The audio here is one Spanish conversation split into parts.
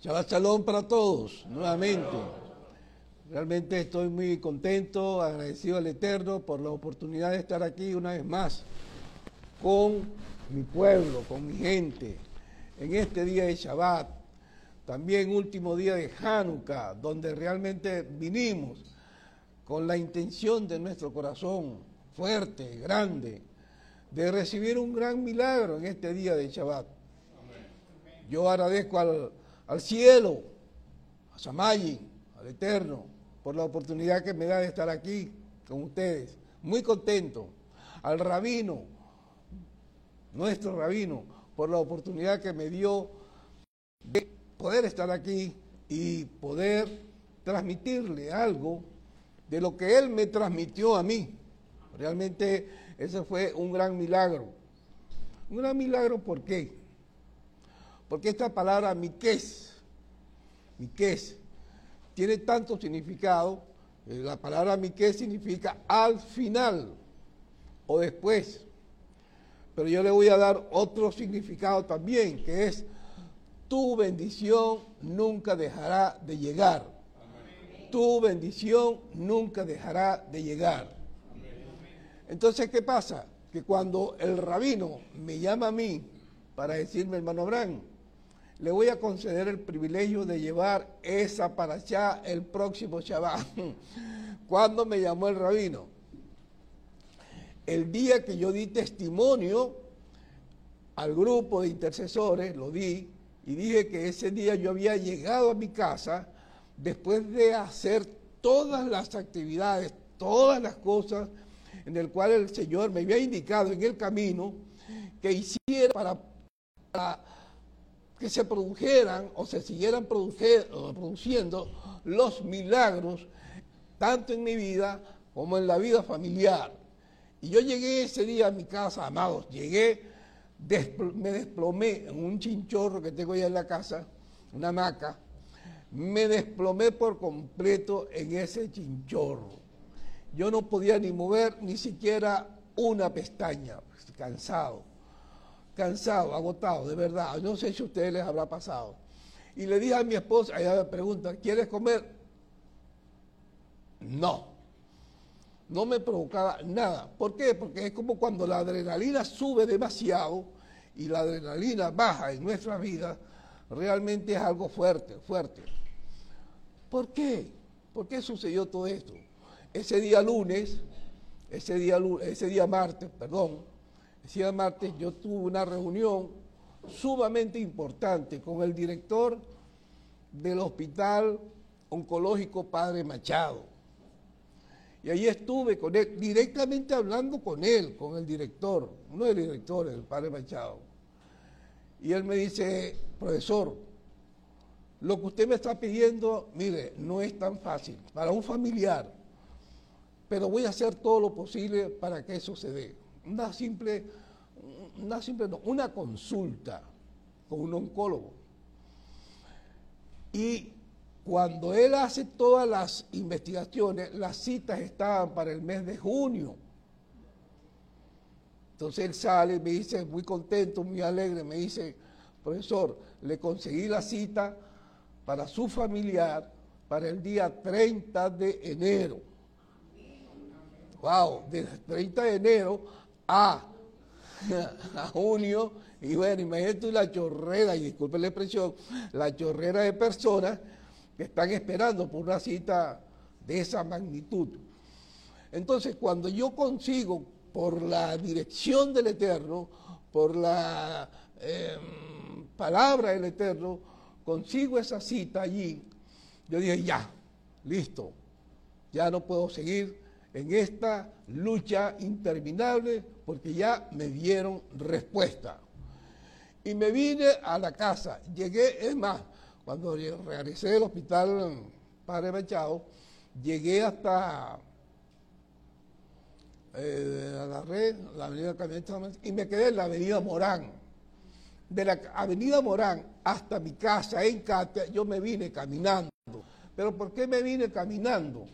Shabbat Shalom para todos, nuevamente. Realmente estoy muy contento, agradecido al Eterno por la oportunidad de estar aquí una vez más con mi pueblo, con mi gente, en este día de Shabbat, también último día de Hanukkah, donde realmente vinimos con la intención de nuestro corazón fuerte, grande, de recibir un gran milagro en este día de Shabbat. Yo agradezco al, al cielo, a Samayi, al Eterno, por la oportunidad que me da de estar aquí con ustedes. Muy contento. Al rabino, nuestro rabino, por la oportunidad que me dio de poder estar aquí y poder transmitirle algo de lo que él me transmitió a mí. Realmente ese fue un gran milagro. Un gran milagro, ¿por qué? Porque esta palabra miqués, miqués, tiene tanto significado. Eh, la palabra miqués significa al final o después. Pero yo le voy a dar otro significado también, que es tu bendición nunca dejará de llegar. Tu bendición nunca dejará de llegar. Entonces, ¿qué pasa? Que cuando el rabino me llama a mí para decirme, hermano Abraham, le voy a conceder el privilegio de llevar esa para allá el próximo Shabbat. ¿Cuándo me llamó el rabino? El día que yo di testimonio al grupo de intercesores, lo di, y dije que ese día yo había llegado a mi casa después de hacer todas las actividades, todas las cosas en el cual el Señor me había indicado en el camino que hiciera para, que se produjeran o se siguieran produciendo los milagros, tanto en mi vida como en la vida familiar. Y yo llegué ese día a mi casa, amados, llegué, me desplomé en un chinchorro que tengo ya en la casa, una hamaca, me desplomé por completo en ese chinchorro yo no podía ni mover ni siquiera una pestaña, cansado, cansado, agotado, de verdad. No sé si a ustedes les habrá pasado. Y le dije a mi esposa, ella me pregunta, ¿quieres comer? No, no me provocaba nada. ¿Por qué? Porque es como cuando la adrenalina sube demasiado y la adrenalina baja en nuestra vida, realmente es algo fuerte, fuerte. ¿Por qué? ¿Por qué sucedió todo esto? ese día lunes, ese día, ese día martes, perdón, ese día martes yo tuve una reunión sumamente importante con el director del Hospital Oncológico Padre Machado. Y ahí estuve con él, directamente hablando con él, con el director, uno de los directores del Padre Machado. Y él me dice, profesor, lo que usted me está pidiendo, mire, no es tan fácil. Para un familiar pero voy a hacer todo lo posible para que eso se dé. Una simple, una simple una consulta con un oncólogo. Y cuando él hace todas las investigaciones, las citas estaban para el mes de junio. Entonces él sale, me dice, muy contento, muy alegre, me dice, profesor, le conseguí la cita para su familiar para el día 30 de enero wow, del 30 de enero a, junio, y bueno, imagínate la chorrera, y disculpen la expresión, la chorrera de personas que están esperando por una cita de esa magnitud. Entonces, cuando yo consigo, por la dirección del Eterno, por la em, palabra del Eterno, consigo esa cita allí, yo dije, ya, listo, ya no puedo seguir en esta lucha interminable porque ya me dieron respuesta. Y me vine a la casa, llegué, es más, cuando regresé del hospital Padre Machado, llegué hasta eh, la red, la avenida y me quedé en la avenida Morán. De la avenida Morán hasta mi casa en Catia, yo me vine caminando. ¿Pero por qué me vine caminando?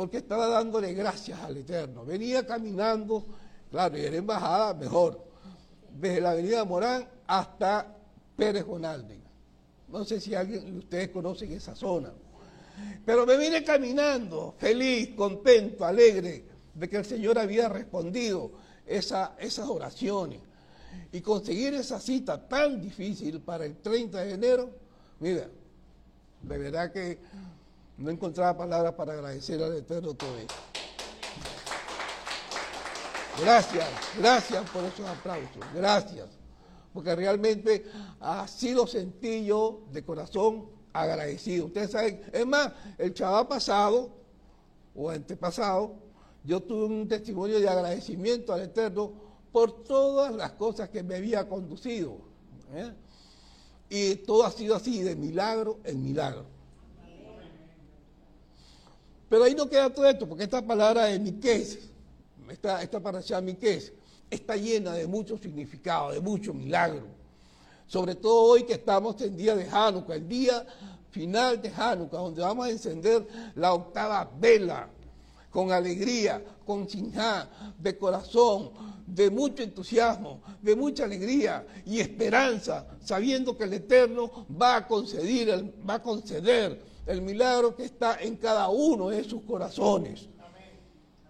Porque estaba dándole gracias al Eterno. Venía caminando, claro, y era embajada, mejor, desde la avenida Morán hasta Pérez Gonalde. No sé si alguien de ustedes conocen esa zona. Pero me vine caminando, feliz, contento, alegre, de que el Señor había respondido esa, esas oraciones. Y conseguir esa cita tan difícil para el 30 de enero, mira, de verdad que no encontraba palabras para agradecer al Eterno todo esto. Gracias, gracias por esos aplausos, gracias. Porque realmente así lo sentí yo de corazón agradecido. Ustedes saben, es más, el chaval pasado o antepasado, yo tuve un testimonio de agradecimiento al Eterno por todas las cosas que me había conducido. ¿eh? Y todo ha sido así, de milagro en milagro. Pero ahí no queda todo esto, porque esta palabra de Miqués, esta, esta mi Miqués, está llena de mucho significado, de mucho milagro. Sobre todo hoy que estamos en día de Hanukkah, el día final de Hanukkah, donde vamos a encender la octava vela con alegría, con sinjá, de corazón, de mucho entusiasmo, de mucha alegría y esperanza, sabiendo que el Eterno va a conceder, va a conceder el milagro que está en cada uno de sus corazones.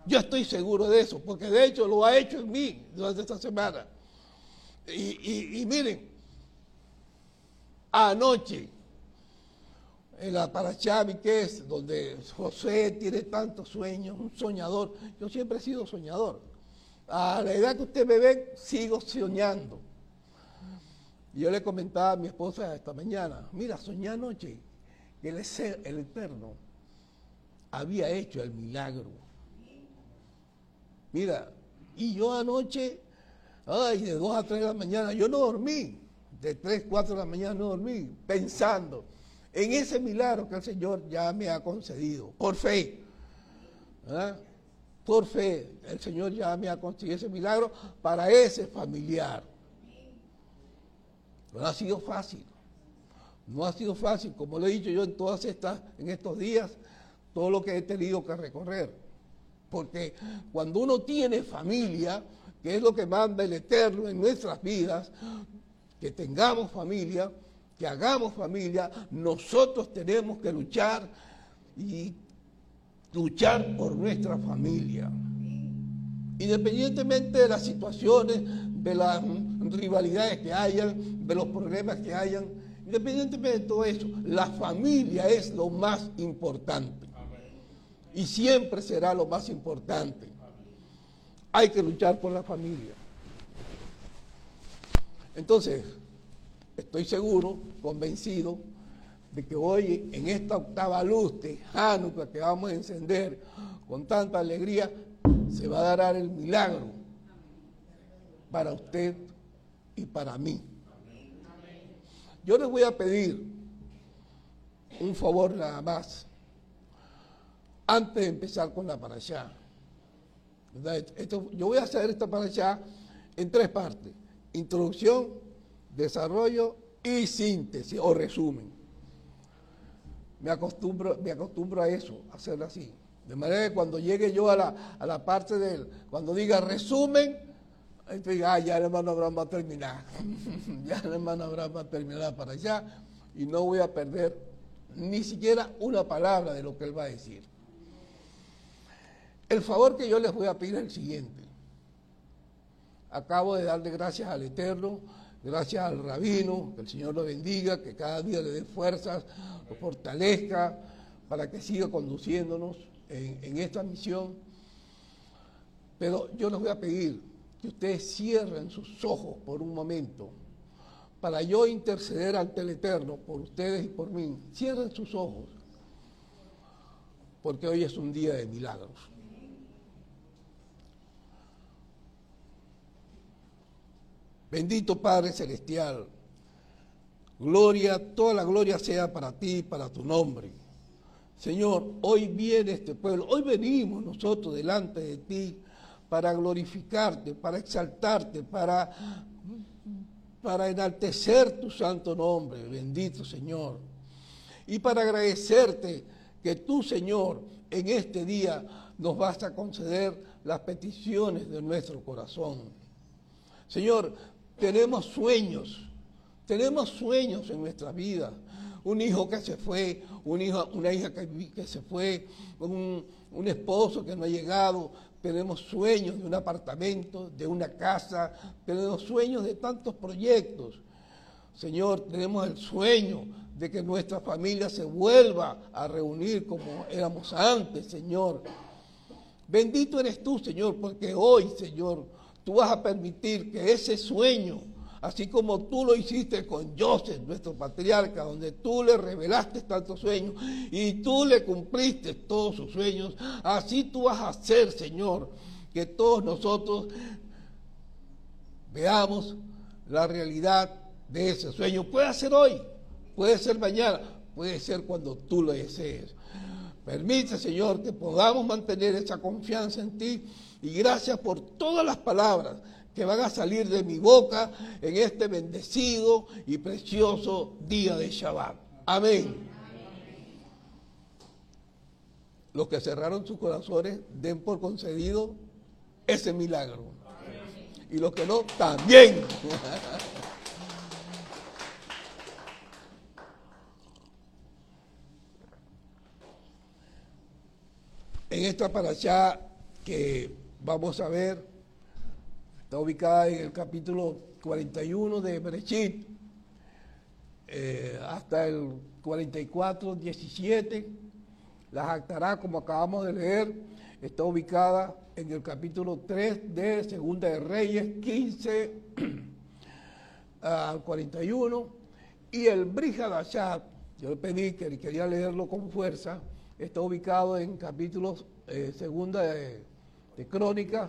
Yo estoy seguro de eso, porque de hecho lo ha hecho en mí durante esta semana. Y, miren, anoche, en la Parachami, que es donde José tiene tantos sueños, un soñador, yo siempre he sido soñador. A la edad que usted me ve, sigo soñando. Yo le comentaba a mi esposa esta mañana, mira, soñé anoche el, Eterno había hecho el milagro Mira, y yo anoche, ay, de 2 a 3 de la mañana, yo no dormí, de 3, 4 de la mañana no dormí, pensando en ese milagro que el Señor ya me ha concedido, por fe. Por fe, el Señor ya me ha concedido ese milagro para ese familiar. No ha sido fácil. No ha sido fácil, como lo he dicho yo en todas estas, en estos días, todo lo que he tenido que recorrer. Porque cuando uno tiene familia, que es lo que manda el Eterno en nuestras vidas, que tengamos familia, que hagamos familia, nosotros tenemos que luchar y luchar por nuestra familia. Independientemente de las situaciones, de las rivalidades que hayan, de los problemas que hayan, independientemente de todo eso, la familia es lo más importante y siempre será lo más importante. Hay que luchar por la familia. Entonces, estoy seguro, convencido, de que hoy en esta octava luz de Hanukkah que vamos a encender con tanta alegría, se va a dar el milagro para usted y para mí. Yo les voy a pedir un favor nada más antes de empezar con la parashá. Esto, yo voy a hacer esta parashá en tres partes. Introducción, desarrollo y síntesis o resumen. Me acostumbro, me acostumbro a eso, a hacerlo así. De manera que cuando llegue yo a la, a la parte del, cuando diga resumen, ah, ya el hermano Abraham va a terminar. ya el hermano Abraham va a terminar para allá y no voy a perder ni siquiera una palabra de lo que él va a decir. El favor que yo les voy a pedir es el siguiente. Acabo de darle gracias al Eterno, gracias al Rabino, que el Señor lo bendiga, que cada día le dé fuerzas, lo fortalezca, para que siga conduciéndonos en, en esta misión. Pero yo les voy a pedir que ustedes cierren sus ojos por un momento para yo interceder ante el Eterno por ustedes y por mí. Cierren sus ojos, porque hoy es un día de milagros. Bendito Padre Celestial, gloria, toda la gloria sea para ti, para tu nombre. Señor, hoy viene este pueblo, hoy venimos nosotros delante de ti para glorificarte, para exaltarte, para, para enaltecer tu santo nombre, bendito Señor. Y para agradecerte que tú, Señor, en este día nos vas a conceder las peticiones de nuestro corazón. Señor, tenemos sueños, tenemos sueños en nuestra vida, un hijo que se fue, un una hija que, se fue, un esposo que no ha llegado, tenemos sueños de un apartamento, de una casa, tenemos sueños de tantos proyectos. Señor, tenemos el sueño de que nuestra familia se vuelva a reunir como éramos antes, Señor. Bendito eres tú, Señor, porque hoy, Señor, tú vas a permitir que ese sueño, así como tú lo hiciste con Joseph, nuestro patriarca, donde tú le revelaste tantos sueños y tú le cumpliste todos sus sueños, así tú vas a hacer, Señor, que todos nosotros veamos la realidad de ese sueño. Puede ser hoy, Puede ser mañana, puede ser cuando tú lo desees. Permite, Señor, que podamos mantener esa confianza en ti y gracias por todas las palabras que van a salir de mi boca en este bendecido y precioso día de Shabbat. Amén. Los que cerraron sus corazones den por concedido ese milagro. Y los que no, también. En esta allá que vamos a ver, está ubicada en el capítulo 41 de Berechit, eh, hasta el 44, 17. La jactará, como acabamos de leer, está ubicada en el capítulo 3 de Segunda de Reyes, 15 al 41. Y el Brihadashat, yo le pedí que quería leerlo con fuerza, está ubicado en capítulos eh, segunda de, Crónica,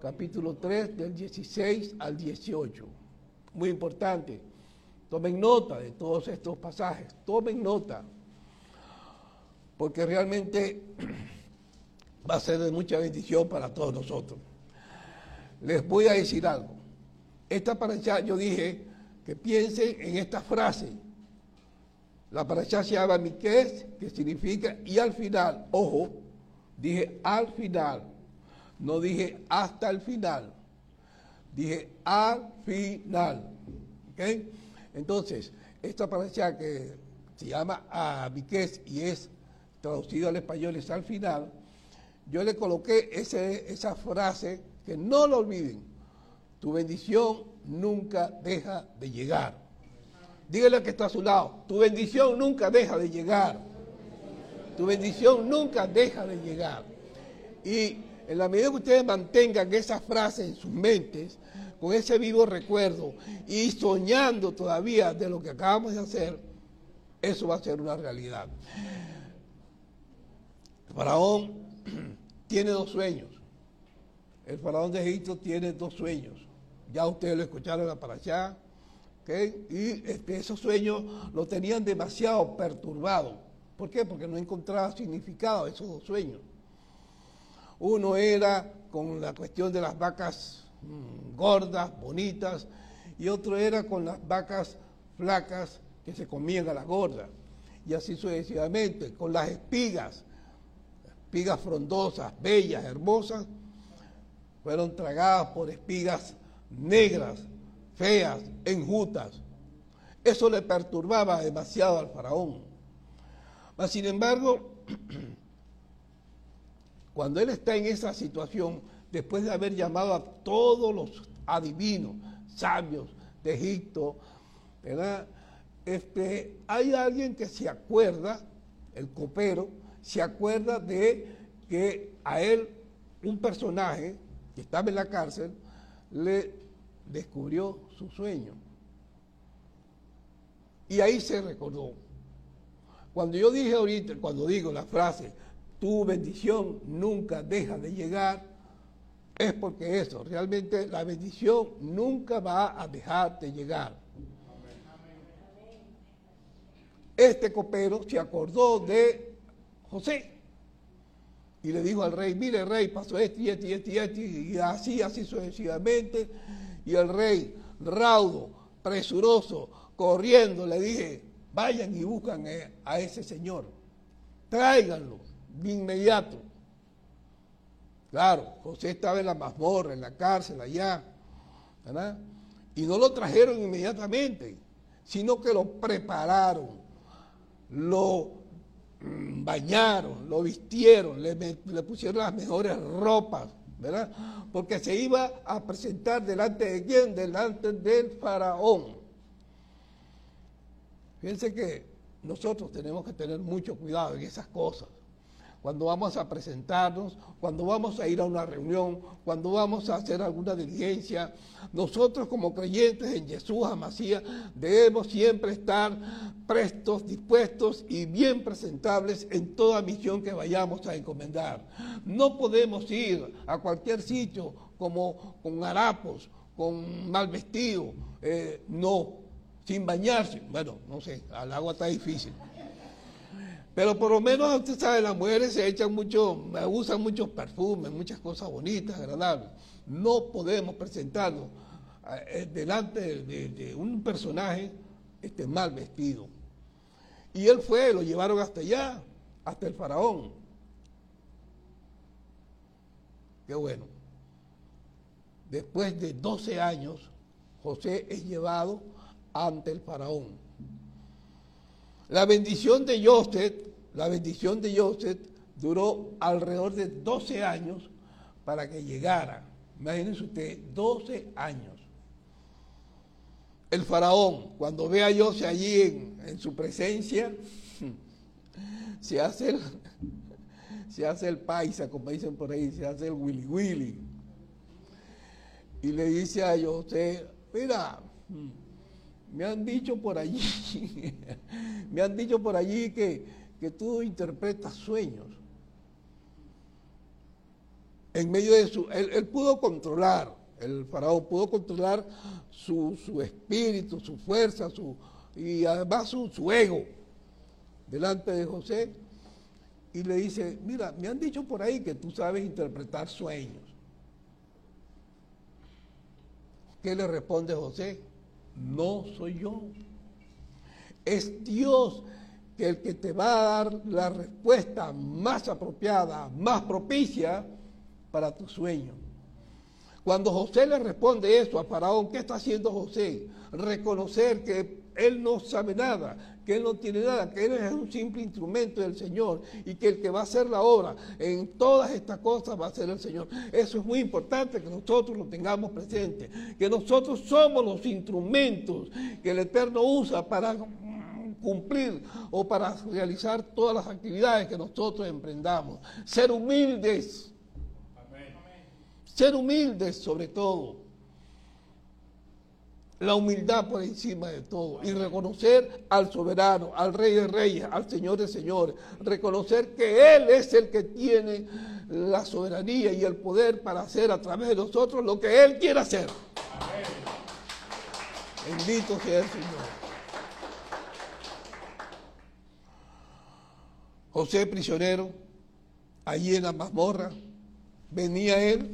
capítulo 3, del 16 al 18. Muy importante. Tomen nota de todos estos pasajes, tomen nota, porque realmente va a ser de mucha bendición para todos nosotros. Les voy a decir algo. Esta para allá yo dije que piensen en esta frase la parasha se llama Miqués, que significa y al final, ojo, dije al final, no dije hasta el final, dije al final. ¿Ok? Entonces, esta parasha que se llama a Miqués y es traducido al español es al final, yo le coloqué ese, esa frase que no lo olviden, tu bendición nunca deja de llegar. Dígale que está a su lado, tu bendición nunca deja de llegar. Tu bendición nunca deja de llegar. Y en la medida que ustedes mantengan esa frase en sus mentes, con ese vivo recuerdo y soñando todavía de lo que acabamos de hacer, eso va a ser una realidad. El faraón tiene dos sueños. El faraón de Egipto tiene dos sueños. Ya ustedes lo escucharon para allá y este, esos sueños lo tenían demasiado perturbado. ¿Por qué? Porque no encontraba significado esos dos sueños. Uno era con la cuestión de las vacas mm, gordas, bonitas, y otro era con las vacas flacas que se comían a las gordas. Y así sucesivamente, con las espigas, espigas frondosas, bellas, hermosas, fueron tragadas por espigas negras, feas, enjutas. Eso le perturbaba demasiado al faraón. Mas, sin embargo, cuando él está en esa situación, después de haber llamado a todos los adivinos, sabios de Egipto, ¿verdad? Este, hay alguien que se acuerda, el copero, se acuerda de que a él un personaje que estaba en la cárcel le descubrió su sueño. Y ahí se recordó. Cuando yo dije ahorita, cuando digo la frase, tu bendición nunca deja de llegar, es porque eso, realmente la bendición nunca va a dejar de llegar. Este copero se acordó de José y le dijo al rey, mire rey, pasó esto y esto y esto y y así, así sucesivamente. Y el rey raudo, presuroso, corriendo, le dije, vayan y buscan eh, a ese señor, tráiganlo de inmediato. Claro, José estaba en la mazmorra, en la cárcel allá, Y no lo trajeron inmediatamente, sino que lo prepararon lo mm, bañaron, lo vistieron, le, le pusieron las mejores ropas, ¿verdad? Porque se iba a presentar delante de quién? Delante del faraón. Fíjense que nosotros tenemos que tener mucho cuidado en esas cosas cuando vamos a presentarnos, cuando vamos a ir a una reunión, cuando vamos a hacer alguna diligencia. Nosotros como creyentes en Jesús Amasía debemos siempre estar prestos, dispuestos y bien presentables en toda misión que vayamos a encomendar. No podemos ir a cualquier sitio como con harapos, con mal vestido, eh, no, sin bañarse. Bueno, no sé, al agua está difícil. Pero por lo menos usted sabe, las mujeres se echan mucho, usan muchos perfumes, muchas cosas bonitas, agradables. No podemos presentarnos eh, delante de, un personaje este, mal vestido. Y él fue, lo llevaron hasta allá, hasta el faraón. Qué bueno. Después de 12 años, José es llevado ante el faraón. La bendición de Joseph, la bendición de Joseph duró alrededor de 12 años para que llegara. Imagínense usted, 12 años. El faraón, cuando ve a Joseph allí en, su presencia, se hace, el, se hace el paisa, como dicen por ahí, se hace el willy willy. Y le dice a José, mira, me han dicho por allí, me han dicho por allí que, tú interpretas sueños. En medio de su, él, pudo controlar, el faraón pudo controlar su, espíritu, su fuerza, su, y además su, su ego delante de José. Y le dice, mira, me han dicho por ahí que tú sabes interpretar sueños. ¿Qué le responde José? no soy yo. Es Dios que el que te va a dar la respuesta más apropiada, más propicia para tu sueño. Cuando José le responde eso a Faraón, ¿qué está haciendo José? Reconocer que él no sabe nada, que Él no tiene nada, que Él es un simple instrumento del Señor y que el que va a hacer la obra en todas estas cosas va a ser el Señor. Eso es muy importante que nosotros lo tengamos presente, que nosotros somos los instrumentos que el Eterno usa para cumplir o para realizar todas las actividades que nosotros emprendamos. Ser humildes. Ser humildes sobre todo la humildad por encima de todo y reconocer al soberano, al rey de reyes, al señor de señores, reconocer que Él es el que tiene la soberanía y el poder para hacer a través de nosotros lo que Él quiere hacer. Bendito sea el Señor. José prisionero, allí en la mazmorra, venía él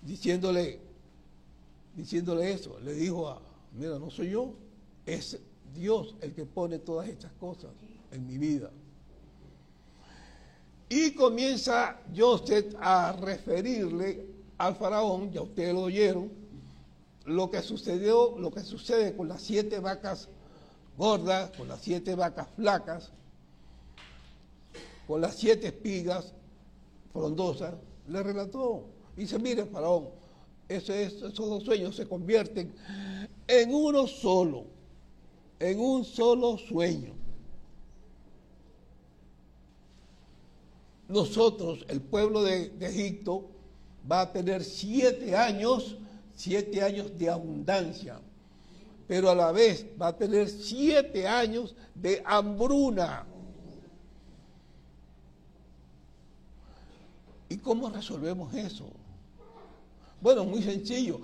diciéndole, diciéndole eso. Le dijo a, mira, no soy yo, es Dios el que pone todas estas cosas en mi vida. Y comienza Joseph a referirle al faraón, ya ustedes lo oyeron, lo que sucedió, lo que sucede con las siete vacas gordas, con las siete vacas flacas, con las siete espigas frondosas, le relató. dice, mire, faraón, esos dos sueños se convierten en uno solo, en un solo sueño. Nosotros, el pueblo de Egipto, va a tener siete años, siete años de abundancia, pero a la vez va a tener siete años de hambruna. ¿Y cómo resolvemos eso? Bueno, muy sencillo.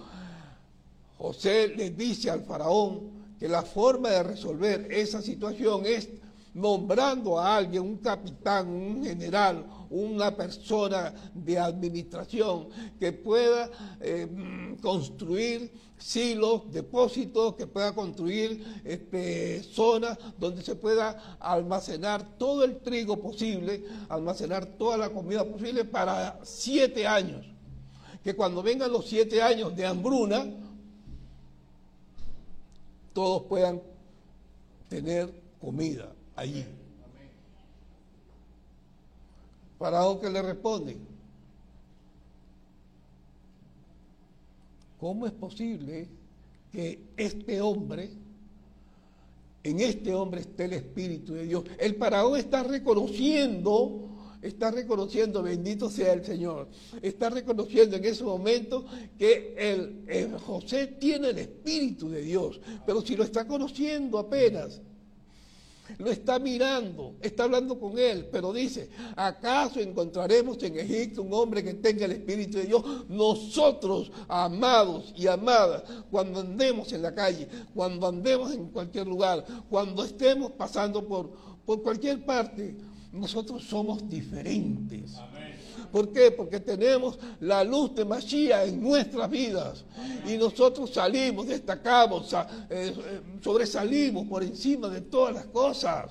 José le dice al faraón que la forma de resolver esa situación es nombrando a alguien, un capitán, un general, una persona de administración que pueda eh, construir silos, depósitos, que pueda construir este, zonas donde se pueda almacenar todo el trigo posible, almacenar toda la comida posible para siete años que cuando vengan los siete años de hambruna, todos puedan tener comida allí. Faraón que le responde, ¿cómo es posible que este hombre, en este hombre esté el Espíritu de Dios? El faraón está reconociendo está reconociendo, bendito sea el Señor, está reconociendo en ese momento que el, José tiene el Espíritu de Dios, pero si lo está conociendo apenas, lo está mirando, está hablando con él, pero dice, ¿acaso encontraremos en Egipto un hombre que tenga el Espíritu de Dios? Nosotros, amados y amadas, cuando andemos en la calle, cuando andemos en cualquier lugar, cuando estemos pasando por, por cualquier parte, nosotros somos diferentes. ¿Por qué? Porque tenemos la luz de Mashiach en nuestras vidas. Y nosotros salimos, destacamos, eh, sobresalimos por encima de todas las cosas.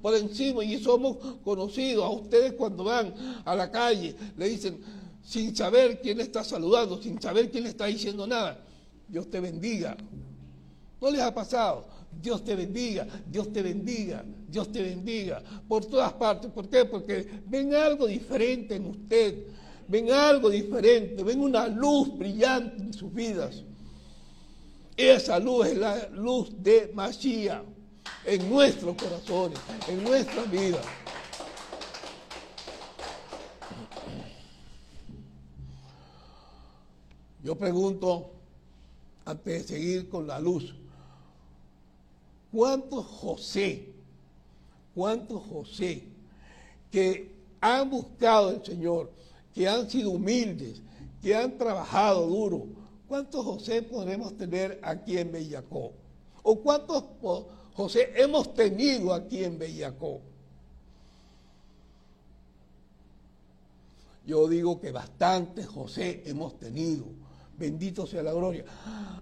Por encima y somos conocidos. A ustedes cuando van a la calle le dicen, sin saber quién está saludando, sin saber quién le está diciendo nada, Dios te bendiga. ¿No les ha pasado? Dios te bendiga, Dios te bendiga, Dios te bendiga. Por todas partes. ¿Por qué? Porque ven algo diferente en usted. Ven algo diferente. Ven una luz brillante en sus vidas. Esa luz es la luz de Mashiach en nuestros corazones, en nuestra vida. Yo pregunto, antes de seguir con la luz, ¿Cuántos José, cuántos José que han buscado al Señor, que han sido humildes, que han trabajado duro, cuántos José podemos tener aquí en Bellacó? ¿O cuántos José hemos tenido aquí en Bellacó? Yo digo que bastantes José hemos tenido. Bendito sea la gloria.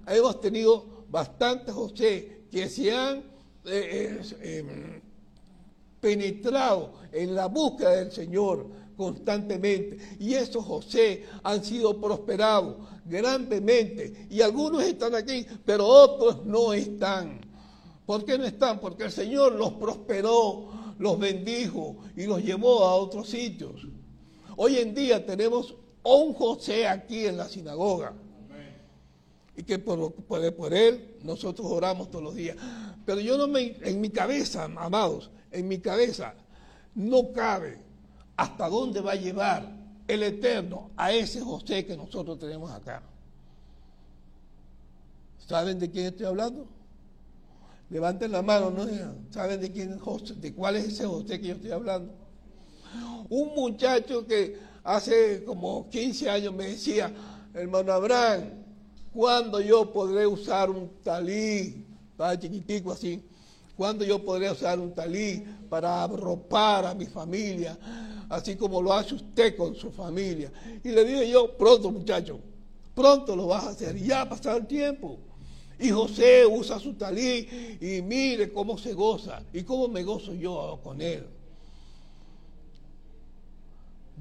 Hemos tenido bastantes José que se han eh, eh, em, penetrado en la búsqueda del Señor constantemente. Y esos José han sido prosperados grandemente. Y algunos están aquí, pero otros no están. ¿Por qué no están? Porque el Señor los prosperó, los bendijo y los llevó a otros sitios. Hoy en día tenemos un José aquí en la sinagoga y que por, por, él nosotros oramos todos los días. Pero yo no me, en mi cabeza, amados, en mi cabeza no cabe hasta dónde va a llevar el Eterno a ese José que nosotros tenemos acá. ¿Saben de quién estoy hablando? Levanten la mano, ¿no? ¿Saben de quién José, de cuál es ese José que yo estoy hablando? Un muchacho que hace como 15 años me decía, hermano Abraham, ¿Cuándo yo podré usar un talí? Estaba chiquitico así. ¿Cuándo yo podré usar un talí para arropar a mi familia? Así como lo hace usted con su familia. Y le dije yo, pronto muchacho, pronto lo vas a hacer. Ya ha pasado el tiempo. Y José usa su talí y mire cómo se goza y cómo me gozo yo con él.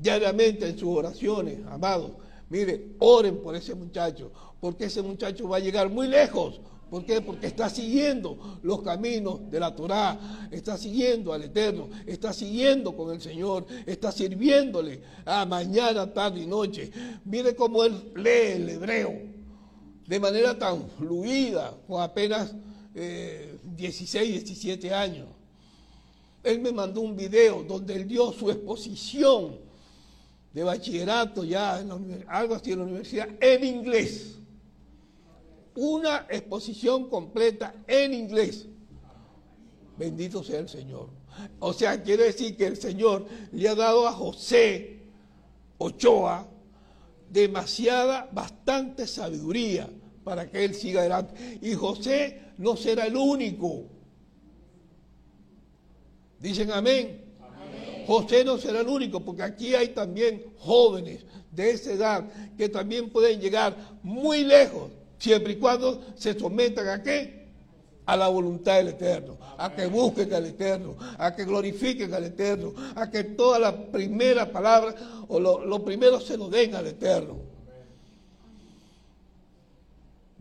Diariamente en sus oraciones, amados, mire, oren por ese muchacho, porque ese muchacho va a llegar muy lejos. ¿Por qué? Porque está siguiendo los caminos de la Torá, está siguiendo al Eterno, está siguiendo con el Señor, está sirviéndole a mañana, tarde y noche. Mire cómo él lee el hebreo de manera tan fluida, con apenas 16, eh, 17 años. Él me mandó un video donde él dio su exposición de bachillerato ya, en algo así en la universidad, en inglés una exposición completa en inglés. Bendito sea el Señor. O sea, quiere decir que el Señor le ha dado a José Ochoa demasiada, bastante sabiduría para que él siga adelante. Y José no será el único. Dicen amén. José no será el único, porque aquí hay también jóvenes de esa edad que también pueden llegar muy lejos siempre y cuando se sometan a qué? A la voluntad del Eterno, a que busquen al Eterno, a que glorifiquen al Eterno, a que toda la primera palabra o lo, primero se lo den al Eterno.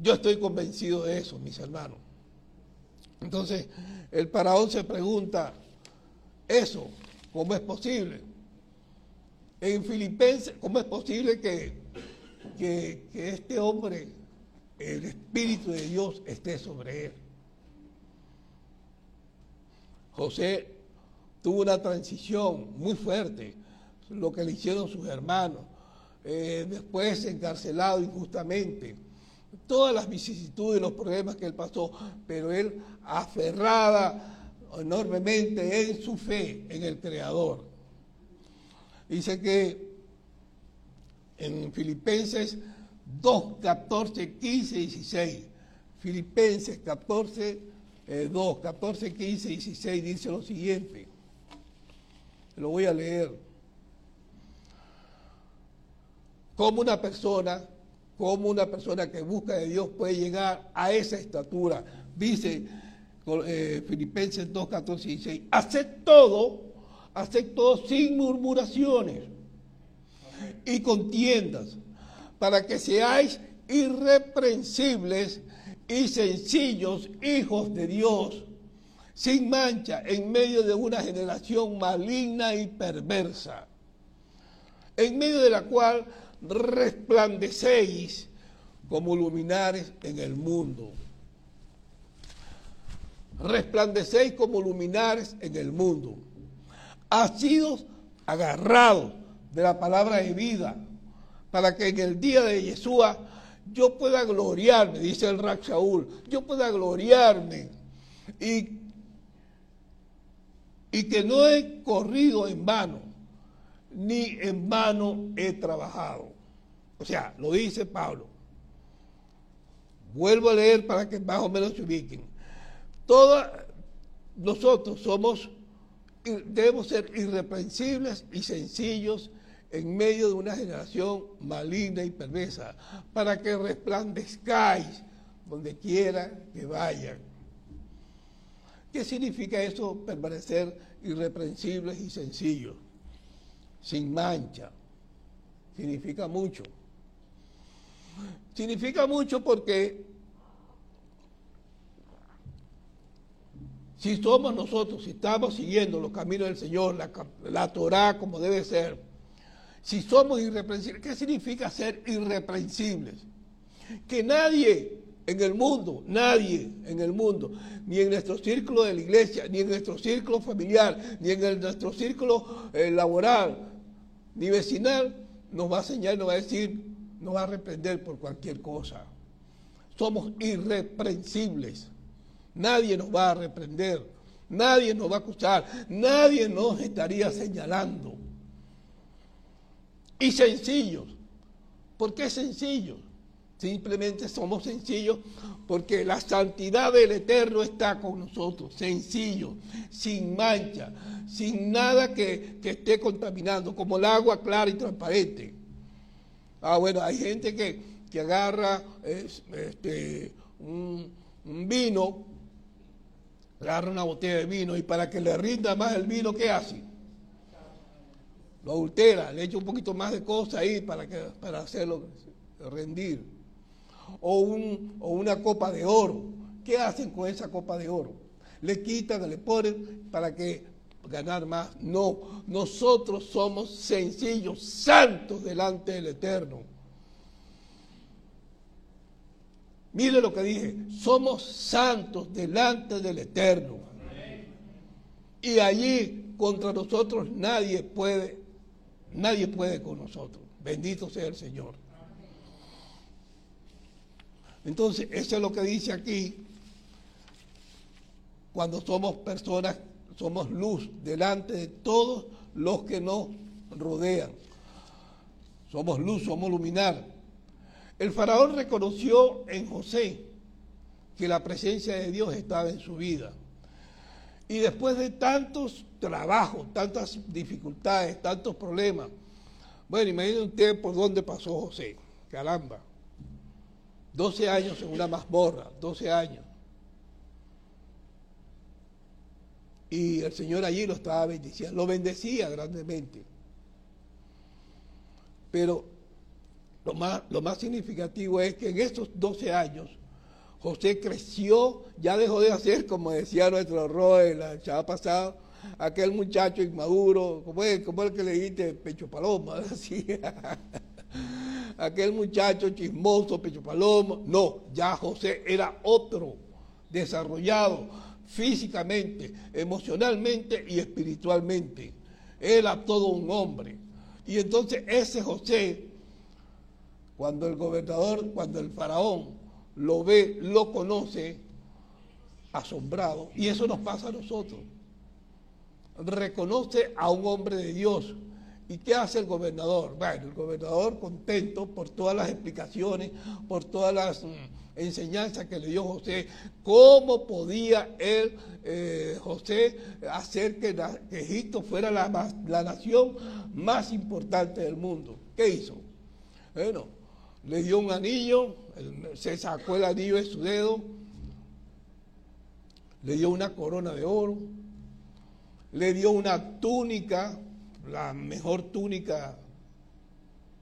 Yo estoy convencido de eso, mis hermanos. Entonces, el faraón se pregunta, eso, ¿cómo es posible? En Filipenses, ¿cómo es posible que, que, este hombre, el Espíritu de Dios, esté sobre él? José tuvo una transición muy fuerte, lo que le hicieron sus hermanos, eh, después encarcelado injustamente, todas las vicisitudes los problemas que él pasó, pero él aferrada enormemente en su fe en el Creador. Dice que en Filipenses 2, 14, 15, 16, Filipenses 14, 2, 14, 15, 16 dice lo siguiente. Lo voy a leer. Como una persona, como una persona que busca de Dios puede llegar a esa estatura. Dice eh, Filipenses 2, 14 y 16. Haced todo, haced todo sin murmuraciones y contiendas, para que seáis irreprensibles y sencillos hijos de Dios, sin mancha, en medio de una generación maligna y perversa, en medio de la cual resplandecéis como luminares en el mundo resplandecéis como luminares en el mundo. Ha sido agarrado de la palabra de vida para que en el día de Yeshua yo pueda gloriarme, dice el Rack yo pueda gloriarme y, y que no he corrido en vano, ni en vano he trabajado. O sea, lo dice Pablo. Vuelvo a leer para que más o menos se ubiquen. Todos nosotros somos, debemos ser irreprensibles y sencillos en medio de una generación maligna y perversa, para que resplandezcáis donde quiera que vayan. ¿Qué significa eso? Permanecer irreprensibles y sencillos, sin mancha. Significa mucho. Significa mucho porque Si somos nosotros, si estamos siguiendo los caminos del Señor, la, la Torah como debe ser, si somos irreprensibles, ¿qué significa ser irreprensibles? Que nadie en el mundo, nadie en el mundo, ni en nuestro círculo de la iglesia, ni en nuestro círculo familiar, ni en nuestro círculo eh, laboral, ni vecinal, nos va a señalar, nos va a decir, nos va a reprender por cualquier cosa. Somos irreprensibles. Nadie nos va a reprender, nadie nos va a acusar, nadie nos estaría señalando. Y sencillos. ¿Por qué sencillos? Simplemente somos sencillos porque la santidad del Eterno está con nosotros, sencillo, sin mancha, sin nada que, esté contaminando, como el agua clara y transparente. Ah, bueno, hay gente que, agarra este, un vino agarra una botella de vino y para que le rinda más el vino, ¿qué hace? Lo adultera, le echa un poquito más de cosas ahí para, que, para hacerlo rendir. O, un, o una copa de oro. ¿Qué hacen con esa copa de oro? Le quitan, le ponen para que ganar más. No, nosotros somos sencillos, santos delante del Eterno. Mire lo que dije, somos santos delante del Eterno. Y allí contra nosotros nadie puede, nadie puede con nosotros. Bendito sea el Señor. Entonces, eso es lo que dice aquí. Cuando somos personas, somos luz delante de todos los que nos rodean. Somos luz, somos luminar. El faraón reconoció en José que la presencia de Dios estaba en su vida. Y después de tantos trabajos, tantas dificultades, tantos problemas, bueno, imagínense usted por dónde pasó José, caramba. 12 años en una mazmorra, 12 años. Y el Señor allí lo estaba bendiciendo, lo bendecía grandemente. Pero lo más, lo más significativo es que en esos 12 años José creció, ya dejó de hacer, como decía nuestro Roy la chava pasada, aquel muchacho inmaduro, como como el que le dijiste pecho paloma, así. aquel muchacho chismoso, pecho paloma. No, ya José era otro, desarrollado físicamente, emocionalmente y espiritualmente. Era todo un hombre. Y entonces ese José, cuando el gobernador, cuando el faraón lo ve, lo conoce, asombrado. Y eso nos pasa a nosotros. Reconoce a un hombre de Dios. ¿Y qué hace el gobernador? Bueno, el gobernador contento por todas las explicaciones, por todas las mm, enseñanzas que le dio José, cómo podía él, eh, José, hacer que, Egipto fuera la, la nación más importante del mundo. ¿Qué hizo? Bueno, le dio un anillo, se sacó el anillo de su dedo, le dio una corona de oro, le dio una túnica, la mejor túnica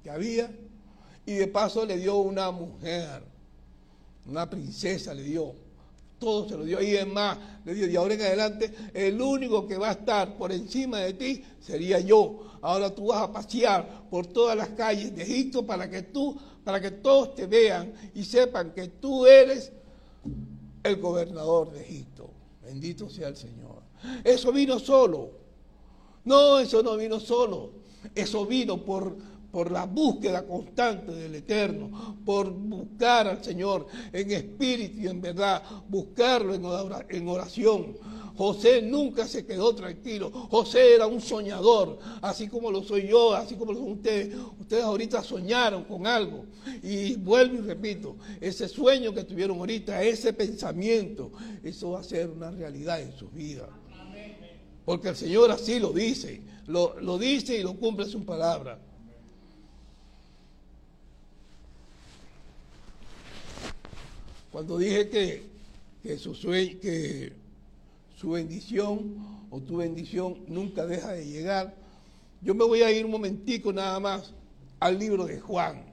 que había, y de paso le dio una mujer, una princesa le dio, todo se lo dio, y es más, le dio, de ahora en adelante, el único que va a estar por encima de ti sería yo. Ahora tú vas a pasear por todas las calles de Egipto para que tú para que todos te vean y sepan que tú eres el gobernador de Egipto. Bendito sea el Señor. Eso vino solo. No, eso no vino solo. Eso vino por, por la búsqueda constante del Eterno, por buscar al Señor en espíritu y en verdad, buscarlo en oración José nunca se quedó tranquilo. José era un soñador, así como lo soy yo, así como lo son ustedes. Ustedes ahorita soñaron con algo. Y vuelvo y repito, ese sueño que tuvieron ahorita, ese pensamiento, eso va a ser una realidad en sus vidas. Porque el Señor así lo dice, lo, dice y lo cumple su palabra. Cuando dije que, que su sueño, que su bendición o tu bendición nunca deja de llegar. Yo me voy a ir un momentico nada más al libro de Juan.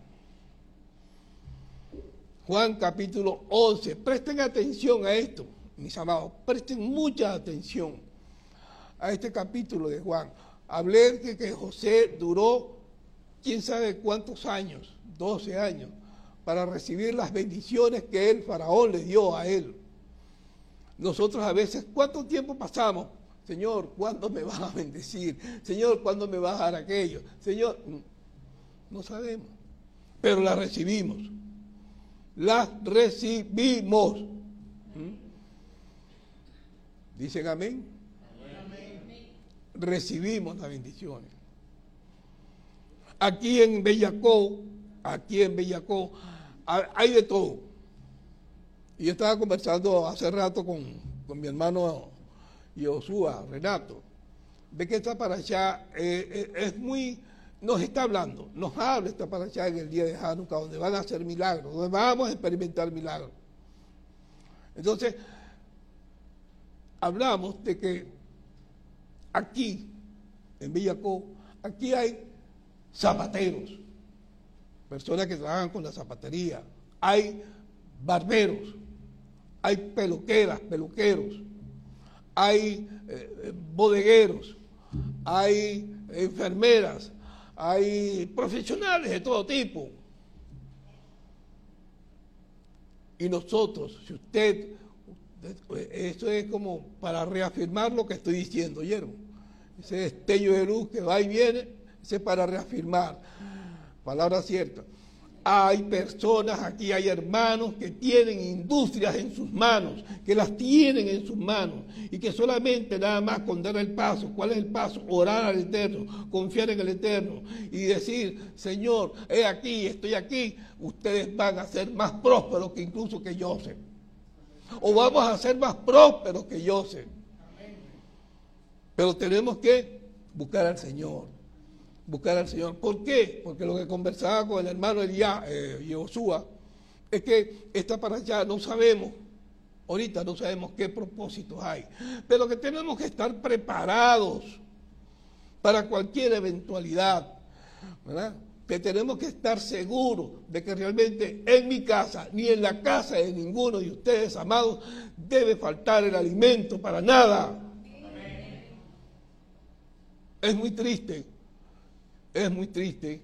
Juan capítulo 11. Presten atención a esto, mis amados. Presten mucha atención a este capítulo de Juan. Hablé de que José duró quién sabe cuántos años, 12 años, para recibir las bendiciones que el faraón le dio a él. Nosotros a veces, ¿cuánto tiempo pasamos? Señor, ¿cuándo me vas a bendecir? Señor, ¿cuándo me vas a dar aquello? Señor, no sabemos, pero la recibimos. La recibimos. ¿Mm? ¿Dicen amén? Recibimos las bendiciones. Aquí en Bellacó, aquí en Bellacó, hay de todo. Y yo estaba conversando hace rato con, mi hermano Yosúa, Renato. Ve que esta para allá eh, eh, es muy, nos está hablando, nos habla esta para allá en el día de Hanukkah, donde van a hacer milagros, donde vamos a experimentar milagros. Entonces, hablamos de que aquí, en Villacó, aquí hay zapateros, personas que trabajan con la zapatería, hay barberos, hay peluqueras, peluqueros, hay eh, bodegueros, hay enfermeras, hay profesionales de todo tipo. Y nosotros, si usted, esto es como para reafirmar lo que estoy diciendo, ¿oyeron? Ese destello de luz que va y viene, ese es para reafirmar. Palabra cierta. Hay personas aquí, hay hermanos que tienen industrias en sus manos, que las tienen en sus manos y que solamente nada más con dar el paso, ¿cuál es el paso? Orar al Eterno, confiar en el Eterno y decir, Señor, he aquí, estoy aquí, ustedes van a ser más prósperos que incluso que Joseph. O vamos a ser más prósperos que Joseph. Pero tenemos que buscar al Señor buscar al Señor. ¿Por qué? Porque lo que conversaba con el hermano Elías, eh, es que está para allá, no sabemos, ahorita no sabemos qué propósitos hay, pero que tenemos que estar preparados para cualquier eventualidad, ¿verdad? que tenemos que estar seguros de que realmente en mi casa, ni en la casa de ninguno de ustedes, amados, debe faltar el alimento para nada. Es muy triste, es muy triste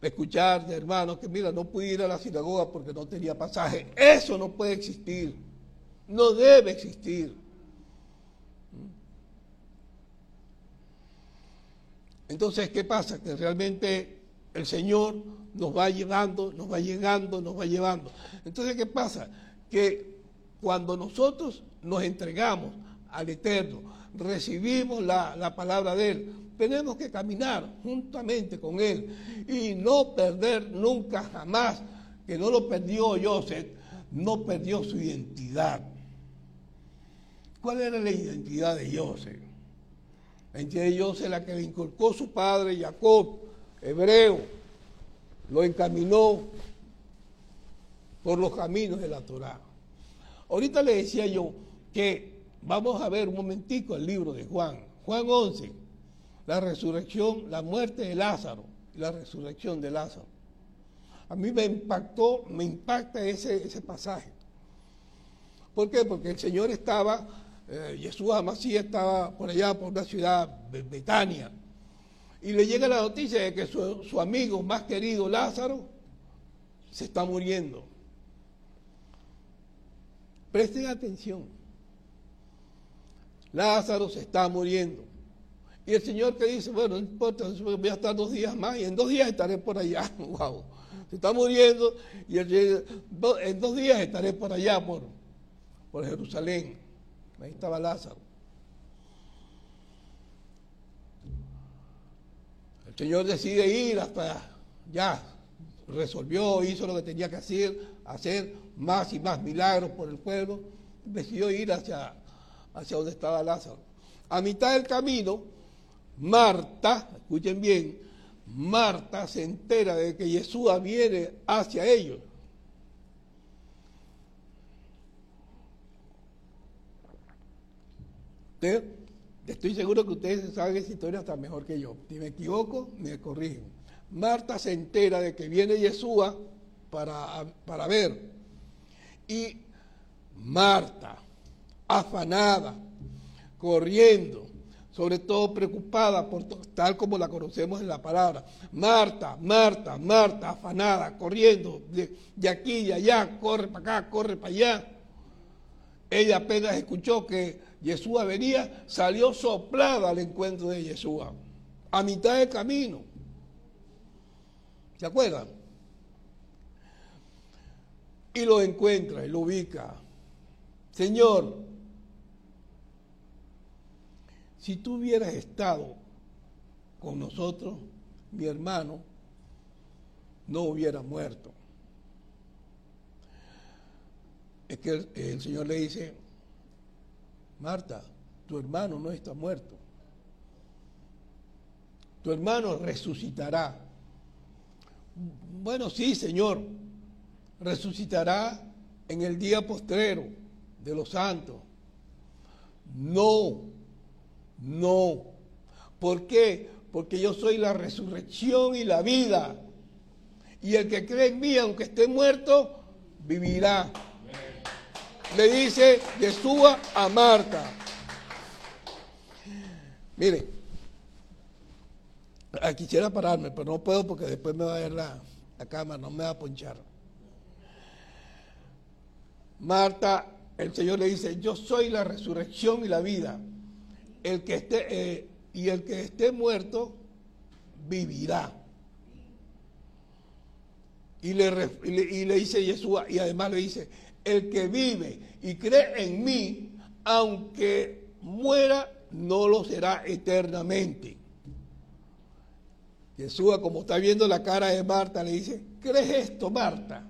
escuchar de hermanos que, mira, no pude ir a la sinagoga porque no tenía pasaje. Eso no puede existir, no debe existir. Entonces, ¿qué pasa? Que realmente el Señor nos va llevando, nos va llegando, nos va llevando. Entonces, ¿qué pasa? Que cuando nosotros nos entregamos al Eterno, recibimos la, la palabra de Él, tenemos que caminar juntamente con Él y no perder nunca jamás, que no lo perdió Joseph, no perdió su identidad. ¿Cuál era la identidad de Joseph? La identidad de Joseph la que le inculcó su padre Jacob, hebreo, lo encaminó por los caminos de la Torá. Ahorita le decía yo que vamos a ver un momentico el libro de Juan, Juan 11, la resurrección, la muerte de Lázaro, la resurrección de Lázaro. A mí me impactó, me impacta ese, ese pasaje. ¿Por qué? Porque el Señor estaba, eh, Jesús Amasí estaba por allá, por una ciudad, Betania, y le llega la noticia de que su, su amigo más querido, Lázaro, se está muriendo. Presten atención. Lázaro se está muriendo. Y el Señor que dice, bueno, no importa, voy a estar dos días más y en dos días estaré por allá. Wow. Se está muriendo y en dos días estaré por allá, por, por Jerusalén. Ahí estaba Lázaro. El Señor decide ir hasta ya, resolvió, hizo lo que tenía que hacer, hacer más y más milagros por el pueblo, decidió ir hacia, hacia donde estaba Lázaro. A mitad del camino, Marta, escuchen bien, Marta se entera de que Jesús viene hacia ellos. estoy seguro que ustedes saben esa historia hasta mejor que yo. Si me equivoco, me corrigen. Marta se entera de que viene Jesús para, para ver. Y Marta, afanada, corriendo, sobre todo preocupada por tal como la conocemos en la palabra. Marta, Marta, Marta, afanada, corriendo de, aquí y allá, corre para acá, corre para allá. Ella apenas escuchó que Jesús venía, salió soplada al encuentro de Jesús, a mitad del camino. ¿Se acuerdan? Y lo encuentra y lo ubica. Señor, si tú hubieras estado con nosotros, mi hermano no hubiera muerto. Es que el, Señor le dice, Marta, tu hermano no está muerto. Tu hermano resucitará. Bueno, sí, Señor, resucitará en el día postrero de los santos. No, no. ¿Por qué? Porque yo soy la resurrección y la vida. Y el que cree en mí, aunque esté muerto, vivirá. Le dice Jesús a Marta. Mire, ah, quisiera pararme, pero no puedo porque después me va a ver la, la cámara, no me va a ponchar. Marta, el Señor le dice, yo soy la resurrección y la vida el que esté, eh, y el que esté muerto vivirá. Y le, y le, dice Jesús, y además le dice, el que vive y cree en mí, aunque muera, no lo será eternamente. Jesús, como está viendo la cara de Marta, le dice, ¿crees esto, Marta?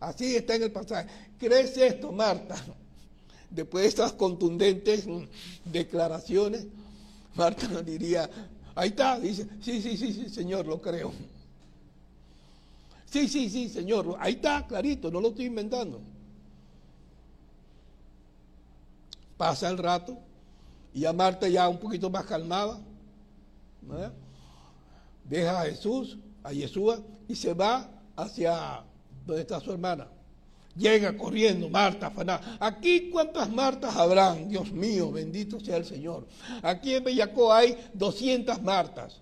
Así está en el pasaje. ¿Crees esto, Marta? Después de estas contundentes declaraciones, Marta diría, ahí está, dice, sí, sí, sí, sí, Señor, lo creo. Sí, sí, sí, Señor, ahí está, clarito, no lo estoy inventando. Pasa el rato y a Marta ya un poquito más calmada, deja a Jesús, a Yeshua, y se va hacia donde está su hermana. Llega corriendo, Marta, afanada. Aquí cuántas Martas habrán, Dios mío, bendito sea el Señor. Aquí en Bellacó hay 200 Martas.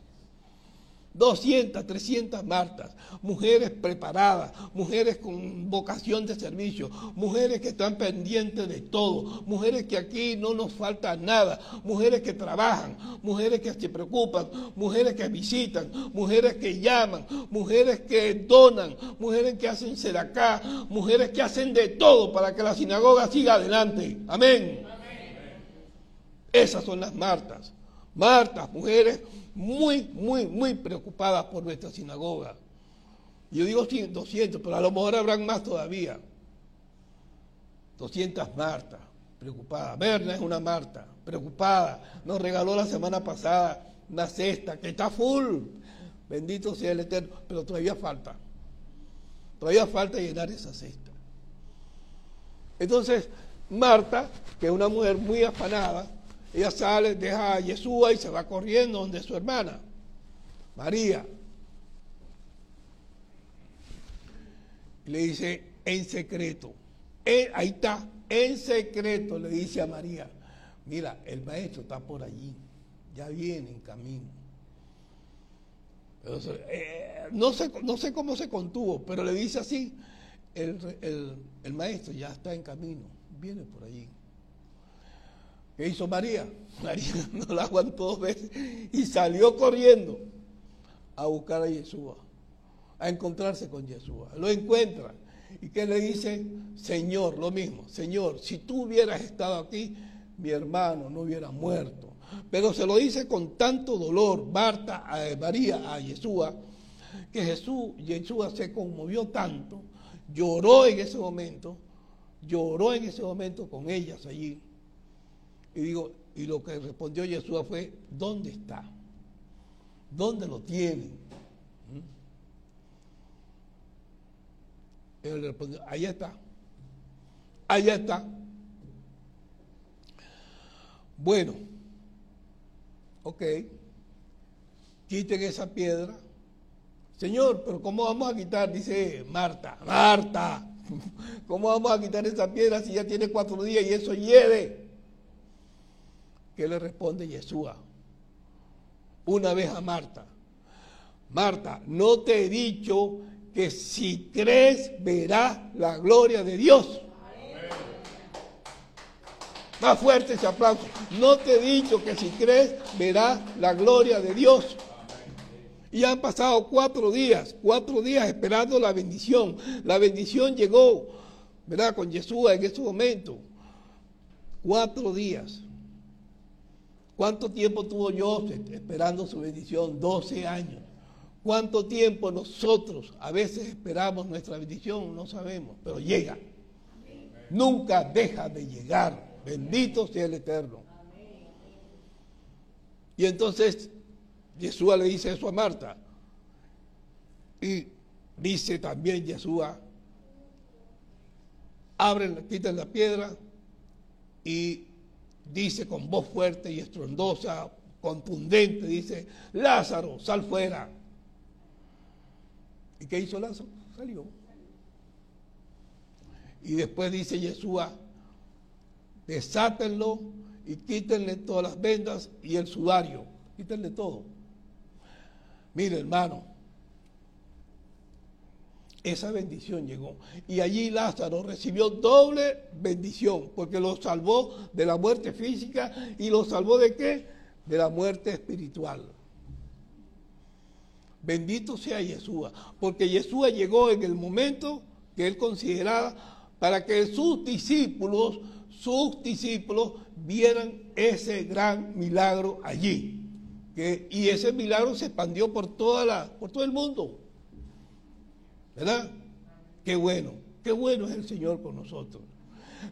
200, 300 Martas, mujeres preparadas, mujeres con vocación de servicio, mujeres que están pendientes de todo, mujeres que aquí no nos falta nada, mujeres que trabajan, mujeres que se preocupan, mujeres que visitan, mujeres que llaman, mujeres que donan, mujeres que hacen ser acá, mujeres que hacen de todo para que la sinagoga siga adelante. Amén. Esas son las Martas. Martas, mujeres muy, muy, muy preocupadas por nuestra sinagoga. Yo digo 200, pero a lo mejor habrán más todavía. 200 Martas, preocupadas. Berna es una Marta, preocupada. Nos regaló la semana pasada una cesta que está full. Bendito sea el Eterno, pero todavía falta. Todavía falta llenar esa cesta. Entonces, Marta, que es una mujer muy afanada, ella sale, deja a Yeshua y se va corriendo donde su hermana, María. Le dice, en secreto. Eh, ahí está, en secreto le dice a María, mira, el maestro está por allí, ya viene en camino. Eh, no, sé, no sé cómo se contuvo, pero le dice así, el maestro ya está en camino, viene por allí. ¿Qué hizo María? María no la aguantó dos veces y salió corriendo a buscar a Yeshua, a encontrarse con Yeshua. Lo encuentra. ¿Y qué le dice? Señor, lo mismo. Señor, si tú hubieras estado aquí, mi hermano no hubiera muerto. Pero se lo dice con tanto dolor, Marta, a María, a Yeshua, que Jesús, Yeshua se conmovió tanto, lloró en ese momento, lloró en ese momento con ellas allí y digo, y lo que respondió Jesús fue, ¿dónde está? ¿Dónde lo tienen? ¿Mm? Él respondió, allá está. Allá está. Bueno, ok, quiten esa piedra. Señor, pero ¿cómo vamos a quitar? Dice Marta, Marta, ¿cómo vamos a quitar esa piedra si ya tiene cuatro días y eso hiede? ¿Qué le responde Yeshua? Una vez a Marta. Marta, no te he dicho que si crees verás la gloria de Dios. Más fuerte ese aplauso. No te he dicho que si crees verás la gloria de Dios. Y han pasado cuatro días, cuatro días esperando la bendición. La bendición llegó, ¿verdad? Con Yeshua en ese momento. Cuatro días. ¿Cuánto tiempo tuvo Joseph esperando su bendición? 12 años. ¿Cuánto tiempo nosotros a veces esperamos nuestra bendición? No sabemos, pero llega. Nunca deja de llegar. Bendito sea el Eterno. Y entonces Jesús le dice eso a Marta. Y dice también Jesús, abren, quitan la piedra y dice con voz fuerte y estruendosa, contundente, dice, Lázaro, sal fuera. ¿Y qué hizo Lázaro? Salió. Y después dice Yeshua, desátenlo y quítenle todas las vendas y el sudario, quítenle todo. Mire, hermano, esa bendición llegó. Y allí Lázaro recibió doble bendición, porque lo salvó de la muerte física y lo salvó de qué? De la muerte espiritual. Bendito sea Yeshua, porque Yeshua llegó en el momento que él consideraba para que sus discípulos, sus discípulos vieran ese gran milagro allí. y ese milagro se expandió por, toda la, por todo el mundo. ¿Verdad? Qué bueno, qué bueno es el Señor con nosotros.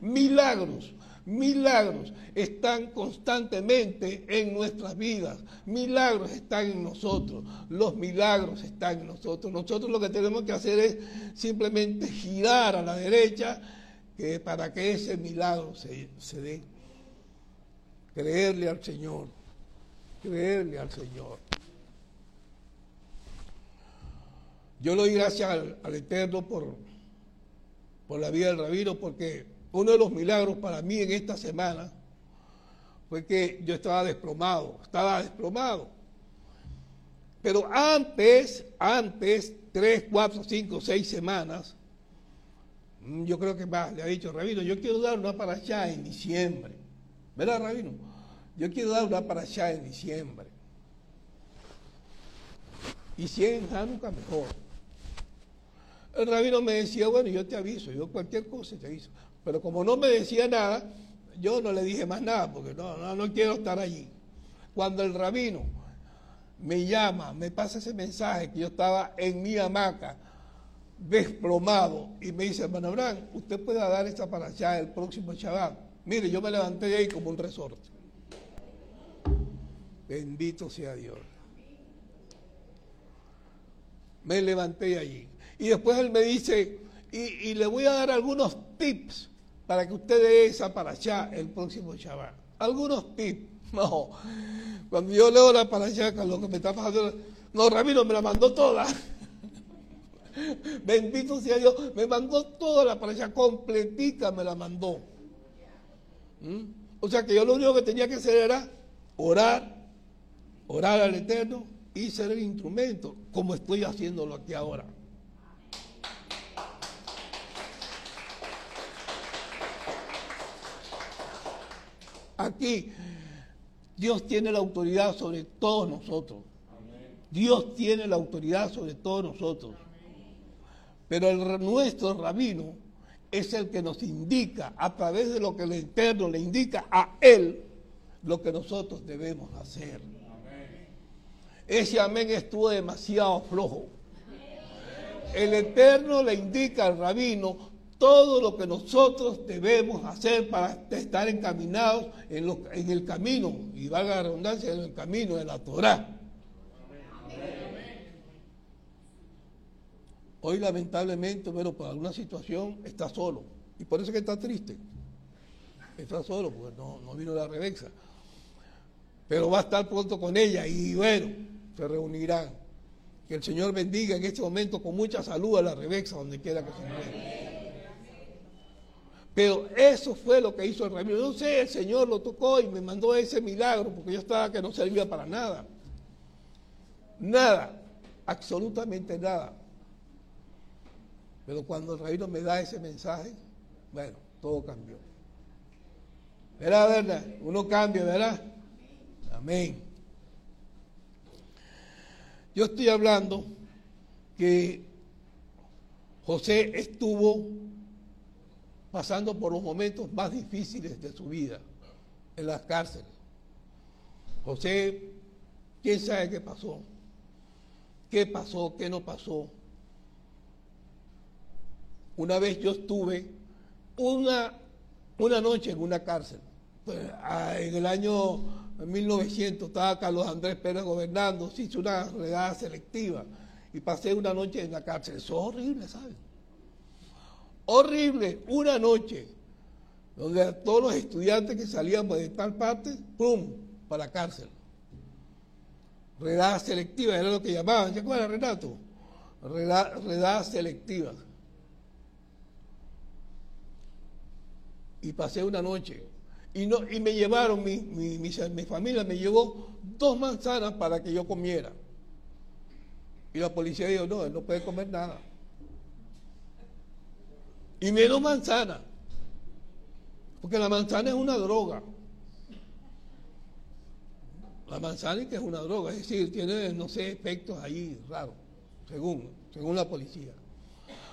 Milagros, milagros están constantemente en nuestras vidas. Milagros están en nosotros. Los milagros están en nosotros. Nosotros lo que tenemos que hacer es simplemente girar a la derecha que para que ese milagro se, se dé. Creerle al Señor. Creerle al Señor. Yo le doy gracias al, Eterno por, por la vida del rabino, porque uno de los milagros para mí en esta semana fue que yo estaba desplomado, estaba desplomado. Pero antes, antes, tres, cuatro, cinco, seis semanas, mm, yo creo que más, le ha dicho, Rabino, yo quiero dar una para allá en diciembre. ¿Verdad, Rabino? Yo quiero dar una para allá en diciembre. Y si en Hanukkah, mejor. El rabino me decía, bueno, yo te aviso, yo cualquier cosa te aviso. Pero como no me decía nada, yo no le dije más nada, porque no, no, no quiero estar allí. Cuando el rabino me llama, me pasa ese mensaje que yo estaba en mi hamaca, desplomado, y me dice, hermano Abraham, usted puede dar esta para allá el próximo Shabbat. Mire, yo me levanté de ahí como un resorte. Bendito sea Dios. Me levanté allí. Y después él me dice, y, le voy a dar algunos tips para que usted dé esa para allá el próximo Shabbat. Algunos tips. No, cuando yo leo la para allá, lo que me está pasando, no, Ramiro me la mandó toda. Bendito sea Dios, me mandó toda la para allá, completita me la mandó. ¿Mm? O sea que yo lo único que tenía que hacer era orar, orar al Eterno y ser el instrumento, como estoy haciéndolo aquí ahora. Aquí Dios tiene la autoridad sobre todos nosotros. Dios tiene la autoridad sobre todos nosotros. Pero el, nuestro rabino es el que nos indica, a través de lo que el Eterno le indica a Él, lo que nosotros debemos hacer. Ese amén estuvo demasiado flojo. El Eterno le indica al rabino todo lo que nosotros debemos hacer para estar encaminados en, el camino, y valga la redundancia, en el camino de la Torah. Hoy lamentablemente, pero por alguna situación está solo. Y por eso que está triste. Está solo, porque no, no vino la Rebexa. Pero va a estar pronto con ella y bueno, se reunirán. Que el Señor bendiga en este momento con mucha salud a la Rebexa, donde quiera que se encuentre. Pero eso fue lo que hizo el rabino. No sé, el Señor lo tocó y me mandó ese milagro porque yo estaba que no servía para nada. Nada, absolutamente nada. Pero cuando el rabino me da ese mensaje, bueno, todo cambió. ¿Verdad, verdad? Uno cambia, ¿verdad? Amén. Yo estoy hablando que José estuvo pasando por los momentos más difíciles de su vida en las cárceles. José, ¿quién sabe qué pasó? ¿Qué pasó? ¿Qué no pasó? Una vez yo estuve una, una noche en una cárcel. Pues, en el año 1900 estaba Carlos Andrés Pérez gobernando, se hizo una redada selectiva y pasé una noche en la cárcel. Eso es horrible, ¿sabes? Horrible, una noche, donde todos los estudiantes que salíamos de tal parte, ¡pum!, para la cárcel. Redada selectiva, era lo que llamaban, ¿se acuerdan, Renato? Redada, selectiva. Y pasé una noche. Y, no, y me llevaron, mi, mi, mi familia me llevó dos manzanas para que yo comiera. Y la policía dijo, no, él no puede comer nada y menos manzana. Porque la manzana es una droga. La manzana es una droga, es decir, tiene, no sé, efectos ahí raros, según, según la policía.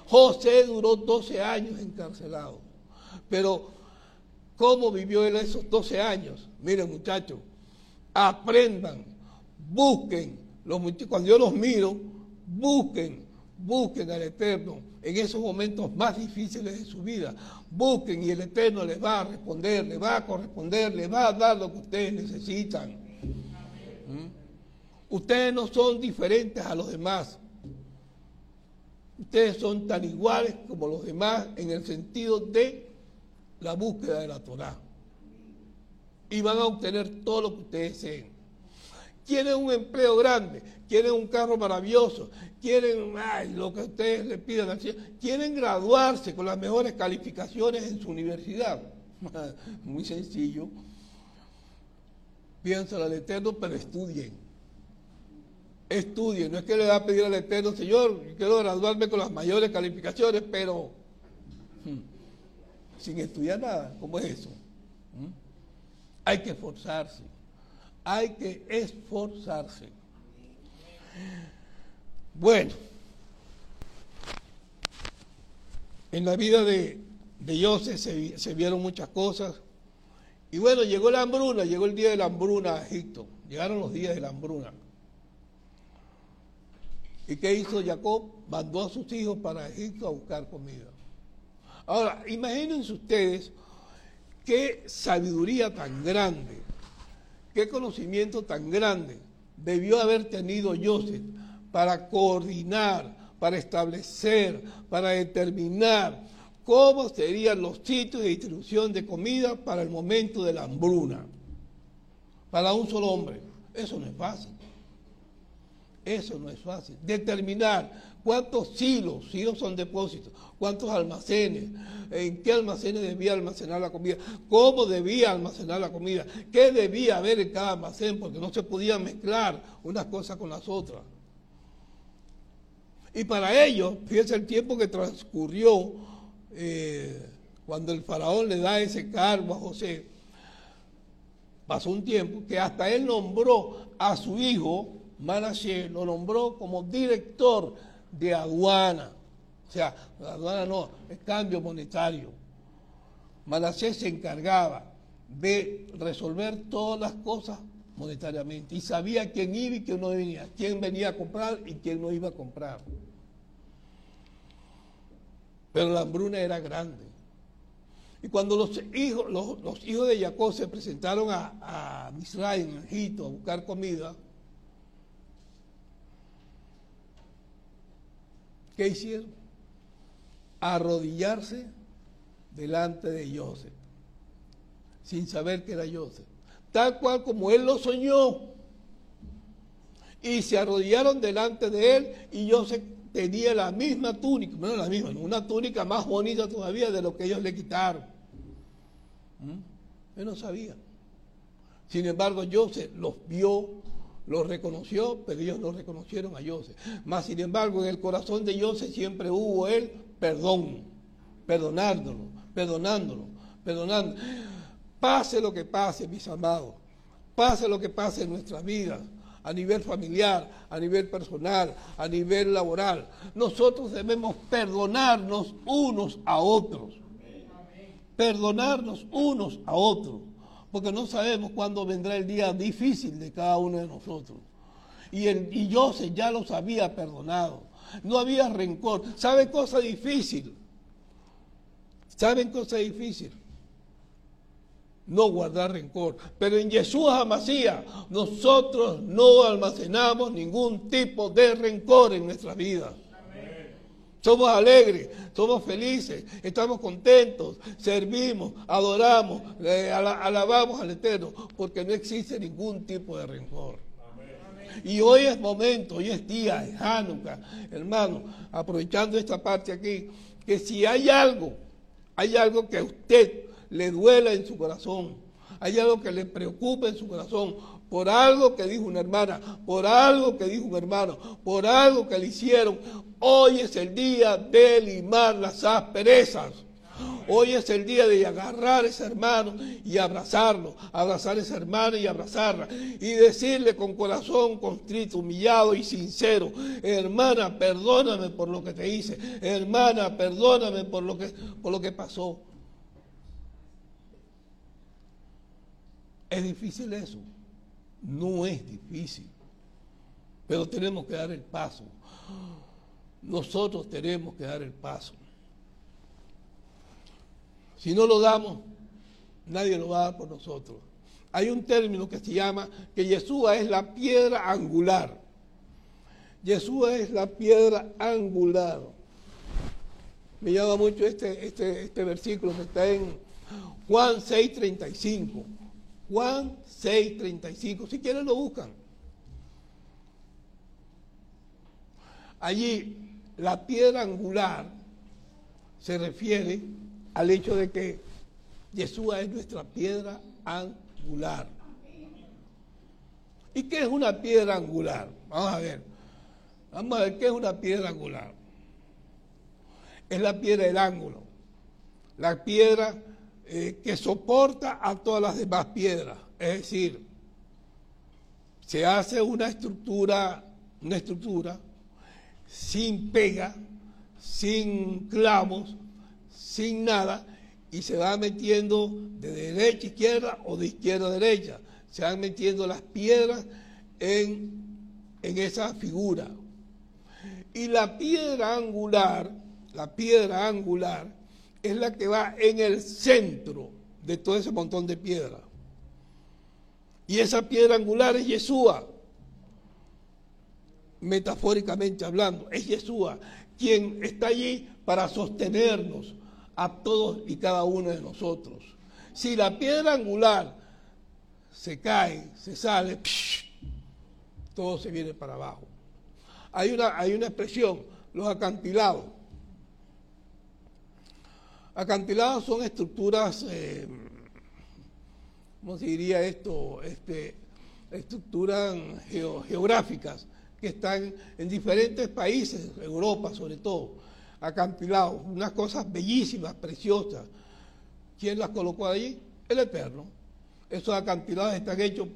José duró 12 años encarcelado. Pero, ¿cómo vivió él esos 12 años? Miren, muchachos, aprendan, busquen, los cuando yo los miro, busquen, busquen al Eterno en esos momentos más difíciles de su vida. Busquen y el Eterno les va a responder, les va a corresponder, les va a dar lo que ustedes necesitan. ¿Mm? Ustedes no son diferentes a los demás. Ustedes son tan iguales como los demás en el sentido de la búsqueda de la Torah. Y van a obtener todo lo que ustedes deseen. quieren un empleo grande, quieren un carro maravilloso, quieren lo que ustedes le pidan quieren graduarse con las mejores calificaciones en su universidad. Muy sencillo. Piensa al Eterno, pero estudien. Estudien. No es que le va a pedir al Eterno, Señor, quiero graduarme con las mayores calificaciones, pero hmm, sin estudiar nada. ¿Cómo es eso? ¿Mm? Hay que esforzarse. Hay que esforzarse. Bueno, en la vida de, de se, se, vieron muchas cosas. Y bueno, llegó la hambruna, llegó el día de la hambruna a Egipto. Llegaron los días de la hambruna. ¿Y qué hizo Jacob? Mandó a sus hijos para Egipto a buscar comida. Ahora, imagínense ustedes qué sabiduría tan grande, qué conocimiento tan grande debió haber tenido Joseph para coordinar, para establecer, para determinar cómo serían los sitios de distribución de comida para el momento de la hambruna, para un solo hombre. Eso no es fácil. Eso no es fácil. Determinar cuántos silos, silos son depósitos, cuántos almacenes, en qué almacenes debía almacenar la comida, cómo debía almacenar la comida, qué debía haber en cada almacén, porque no se podían mezclar unas cosas con las otras. Y para ello, fíjense el tiempo que transcurrió eh, cuando el faraón le da ese cargo a José. Pasó un tiempo que hasta él nombró a su hijo, Manashe, lo nombró como director de aduana. O sea, aduana no, es cambio monetario. Manasés se encargaba de resolver todas las cosas monetariamente y sabía quién iba y quién no venía, quién venía a comprar y quién no iba a comprar. Pero la hambruna era grande. Y cuando los hijos, los, hijos de Jacob se presentaron a, a Misraim, en Egipto, a buscar comida, ¿qué hicieron? Arrodillarse delante de Joseph, sin saber que era Joseph, tal cual como él lo soñó. Y se arrodillaron delante de él y Joseph tenía la misma túnica, no la misma, una túnica más bonita todavía de lo que ellos le quitaron. ¿Mm? Él no sabía. Sin embargo, Joseph los vio, los reconoció, pero ellos no reconocieron a Joseph. Más sin embargo, en el corazón de Joseph siempre hubo él perdón, perdonándolo, perdonándolo, perdonando. Pase lo que pase, mis amados, pase lo que pase en nuestras vidas a nivel familiar, a nivel personal, a nivel laboral. Nosotros debemos perdonarnos unos a otros. Perdonarnos unos a otros. Porque no sabemos cuándo vendrá el día difícil de cada uno de nosotros. Y, el, ya los había perdonado. No había rencor. ¿Saben cosa difícil? ¿Saben cosa difícil? No guardar rencor. Pero en Jesús Amasía nosotros no almacenamos ningún tipo de rencor en nuestra vida. Somos alegres, somos felices, estamos contentos, servimos, adoramos, alabamos al Eterno, porque no existe ningún tipo de rencor. Y hoy es momento, hoy es día, es Hanukkah, hermano, aprovechando esta parte aquí, que si hay algo, hay algo que usted le duela en su corazón, hay algo que le preocupa en su corazón, por algo que dijo una hermana, por algo que dijo un hermano, por algo que le hicieron, hoy es el día de limar las asperezas. Hoy es el día de agarrar a ese hermano y abrazarlo, abrazar a esa hermana y abrazarla y decirle con corazón constrito, humillado y sincero, hermana, perdóname por lo que te hice, hermana, perdóname por lo que, por lo que pasó. ¿Es difícil eso? No es difícil, pero tenemos que dar el paso. Nosotros tenemos que dar el paso. Si no lo damos, nadie lo va a dar por nosotros. Hay un término que se llama que Yeshua es la piedra angular. Yeshua es la piedra angular. Me llama mucho este, este, este versículo que está en Juan 6:35. Juan 6, 35. Si quieren lo buscan. Allí la piedra angular se refiere al hecho de que Jesús es nuestra piedra angular. ¿Y qué es una piedra angular? Vamos a ver. Vamos a ver qué es una piedra angular. Es la piedra del ángulo. La piedra eh, que soporta a todas las demás piedras. Es decir, se hace una estructura, una estructura sin pega, sin clavos, sin nada, y se va metiendo de derecha a izquierda o de izquierda a derecha. Se van metiendo las piedras en, en esa figura. Y la piedra angular, la piedra angular, es la que va en el centro de todo ese montón de piedras. Y esa piedra angular es Yeshua, metafóricamente hablando, es Yeshua, quien está allí para sostenernos a todos y cada uno de nosotros. Si la piedra angular se cae, se sale, todo se viene para abajo. Hay una, hay una expresión, los acantilados. Acantilados son estructuras, eh, ¿cómo se diría esto? Este, estructuras geográficas que están en diferentes países, Europa sobre todo, acantilados, unas cosas bellísimas, preciosas. ¿Quién las colocó allí? El Eterno. Esos acantilados están hechos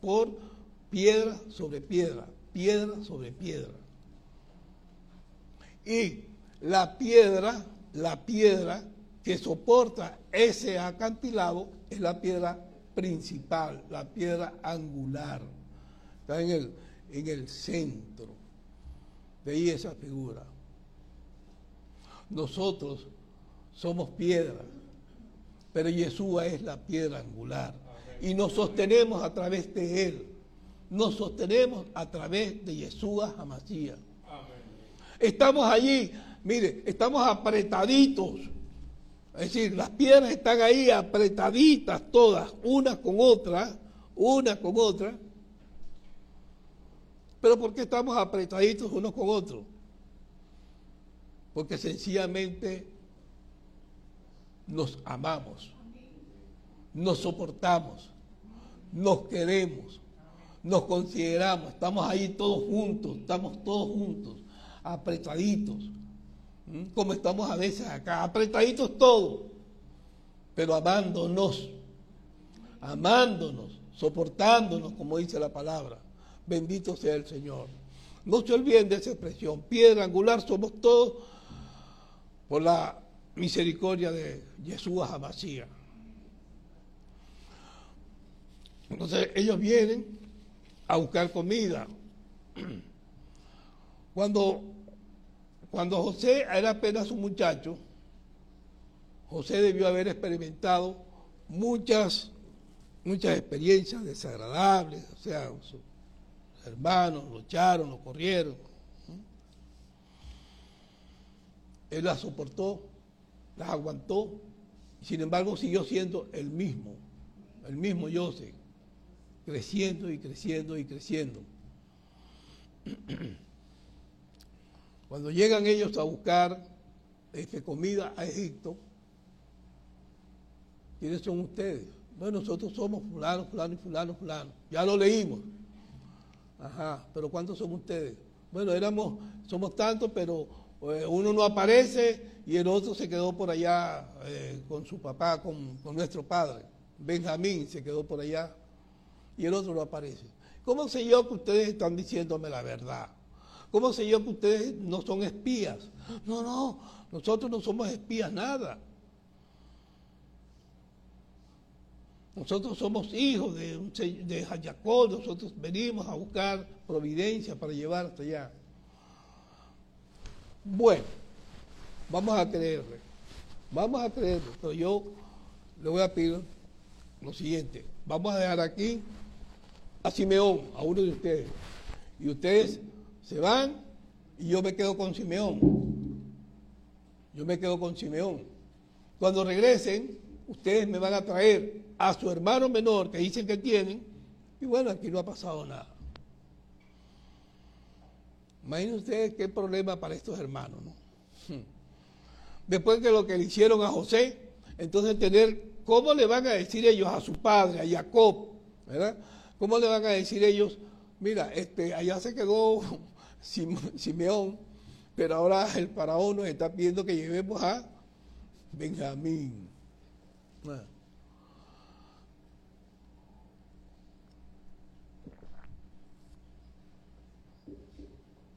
por piedra sobre piedra, piedra sobre piedra. Y la piedra, la piedra que soporta ese acantilado es la piedra principal, la piedra angular. Está en el, en el centro. De ahí esa figura. Nosotros somos piedra, pero Yeshua es la piedra angular. Y nos sostenemos a través de Él. Nos sostenemos a través de Yeshua Hamashiach. Estamos allí, mire, estamos apretaditos es decir, las piedras están ahí apretaditas todas, una con otra, una con otra. Pero ¿por qué estamos apretaditos unos con otros? Porque sencillamente nos amamos, nos soportamos, nos queremos, nos consideramos, estamos ahí todos juntos, estamos todos juntos, apretaditos. ¿Mm? como estamos a veces acá, apretaditos todos, pero amándonos, amándonos, soportándonos, como dice la palabra. Bendito sea el Señor. No se olviden de esa expresión. Piedra angular somos todos por la misericordia de Jesús Amasía. Entonces ellos vienen a buscar comida. Cuando cuando José era apenas un muchacho, José debió haber experimentado muchas, muchas experiencias desagradables, o sea, sus hermanos lo echaron, lo corrieron. Él las soportó, las aguantó, sin embargo siguió siendo el mismo, el mismo José, creciendo y creciendo y creciendo. Cuando llegan ellos a buscar este, comida a Egipto, ¿quiénes son ustedes? Bueno, nosotros somos fulano, fulano y fulano, fulano. Ya lo leímos. Ajá, pero ¿cuántos son ustedes? Bueno, éramos, somos tantos, pero eh, uno no aparece y el otro se quedó por allá eh, con su papá, con, con nuestro padre. Benjamín se quedó por allá y el otro no aparece. ¿Cómo sé yo que ustedes están diciéndome la verdad? ¿Cómo sé yo que ustedes no son espías? No, no, nosotros no somos espías, nada. Nosotros somos hijos de, de Jacob, nosotros venimos a buscar providencia para llevar hasta allá. Bueno, vamos a creerle, vamos a creerle, pero yo le voy a pedir lo siguiente, vamos a dejar aquí a Simeón, a uno de ustedes, y ustedes se van y yo me quedo con Simeón. Yo me quedo con Simeón. Cuando regresen, ustedes me van a traer a su hermano menor que dicen que tienen, y bueno, aquí no ha pasado nada. Imaginen ustedes qué problema para estos hermanos, ¿no? Después de lo que le hicieron a José, entonces tener, ¿cómo le van a decir ellos a su padre, a Jacob, ¿verdad? ¿Cómo le van a decir ellos, mira, este, allá se quedó Simeón, pero ahora el faraón nos está pidiendo que llevemos a Benjamín.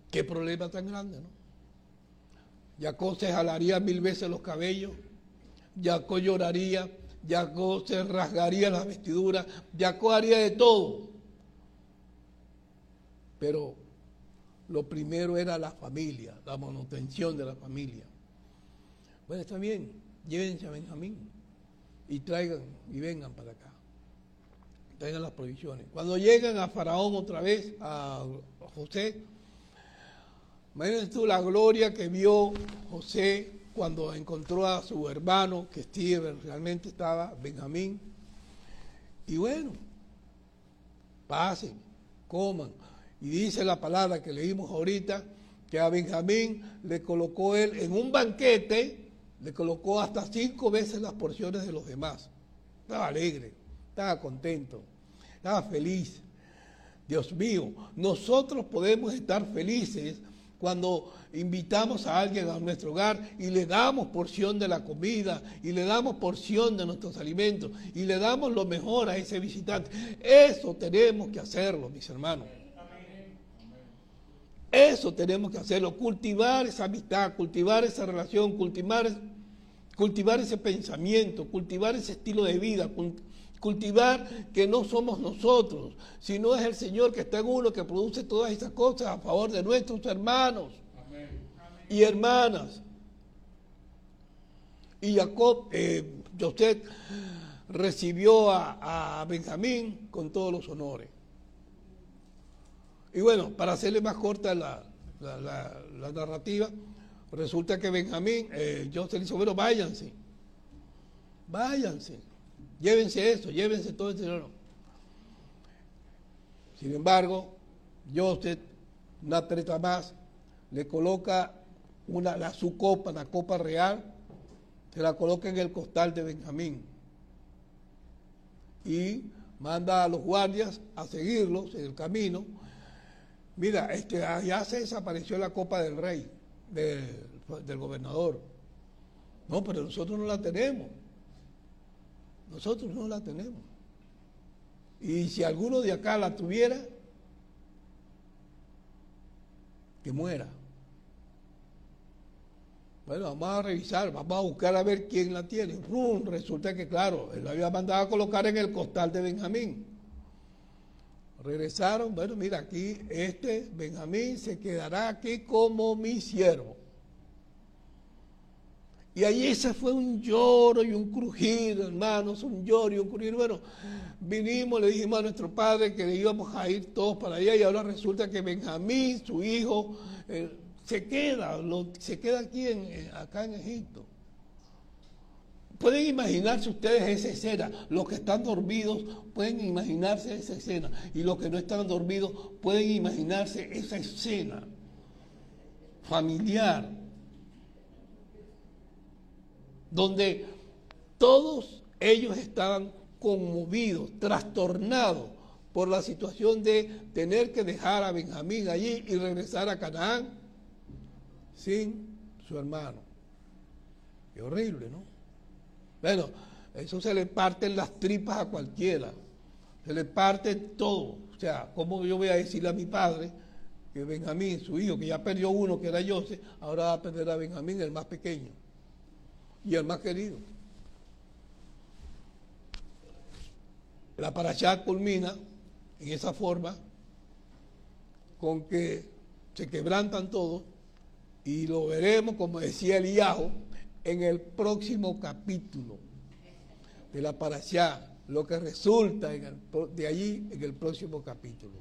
Qué problema tan grande, ¿no? Jacob se jalaría mil veces los cabellos, Jacob lloraría, Jacob se rasgaría las vestiduras, Jacob haría de todo. Pero lo primero era la familia, la manutención de la familia. Bueno, está bien, llévense a Benjamín y traigan y vengan para acá. Traigan las provisiones. Cuando llegan a Faraón otra vez, a José, Imagínense tú la gloria que vio José cuando encontró a su hermano, que Steven realmente estaba, Benjamín. Y bueno, pasen, coman. Y dice la palabra que leímos ahorita, que a Benjamín le colocó él en un banquete, le colocó hasta cinco veces las porciones de los demás. Estaba alegre, estaba contento, estaba feliz. Dios mío, nosotros podemos estar felices cuando invitamos a alguien a nuestro hogar y le damos porción de la comida y le damos porción de nuestros alimentos y le damos lo mejor a ese visitante. Eso tenemos que hacerlo, mis hermanos. Eso tenemos que hacerlo, cultivar esa amistad, cultivar esa relación, cultivar, cultivar ese pensamiento, cultivar ese estilo de vida, cultivar que no somos nosotros, sino es el Señor que está en uno que produce todas esas cosas a favor de nuestros hermanos y hermanas. Y Jacob, eh, José recibió a, Benjamín con todos los honores. Y bueno, para hacerle más corta la, narrativa, resulta que Benjamín, eh, José le dijo, bueno, váyanse, váyanse. Llévense eso, llévense todo ese dinero. Sin embargo, Joseph, una treta más, le coloca una, la, su copa, la copa real, se la coloca en el costal de Benjamín. Y manda a los guardias a seguirlos en el camino. Mira, este, allá se desapareció la copa del rey, del gobernador. No, pero nosotros no la tenemos. Nosotros no la tenemos. Y si alguno de acá la tuviera, que muera. Bueno, vamos a revisar, vamos a buscar a ver quién la tiene. resulta que, claro, él la había mandado a colocar en el costal de Benjamín. Regresaron, bueno, mira, aquí este Benjamín se quedará aquí como mi siervo. Y allí se fue un lloro y un crujir, hermanos, un lloro y un crujir. Bueno, vinimos, le dijimos a nuestro padre que íbamos a ir todos para allá y ahora resulta que Benjamín, su hijo, eh, se queda, se queda aquí en, acá en Egipto. Pueden imaginarse ustedes esa escena. Los que están dormidos pueden imaginarse esa escena. Y los que no están dormidos pueden imaginarse esa escena familiar donde todos ellos estaban conmovidos, trastornados por la situación de tener que dejar a Benjamín allí y regresar a Canaán sin su hermano. Qué horrible, ¿no? Bueno, eso se le parten las tripas a cualquiera, se le parte todo. O sea, ¿cómo yo voy a decirle a mi padre que Benjamín, su hijo, que ya perdió uno, que era José, ahora va a perder a Benjamín, el más pequeño? y el más querido. La parashá culmina en esa forma con que se quebrantan todos y lo veremos, como decía Eliyahu, en el próximo capítulo de la parashá, lo que resulta de allí en el próximo capítulo.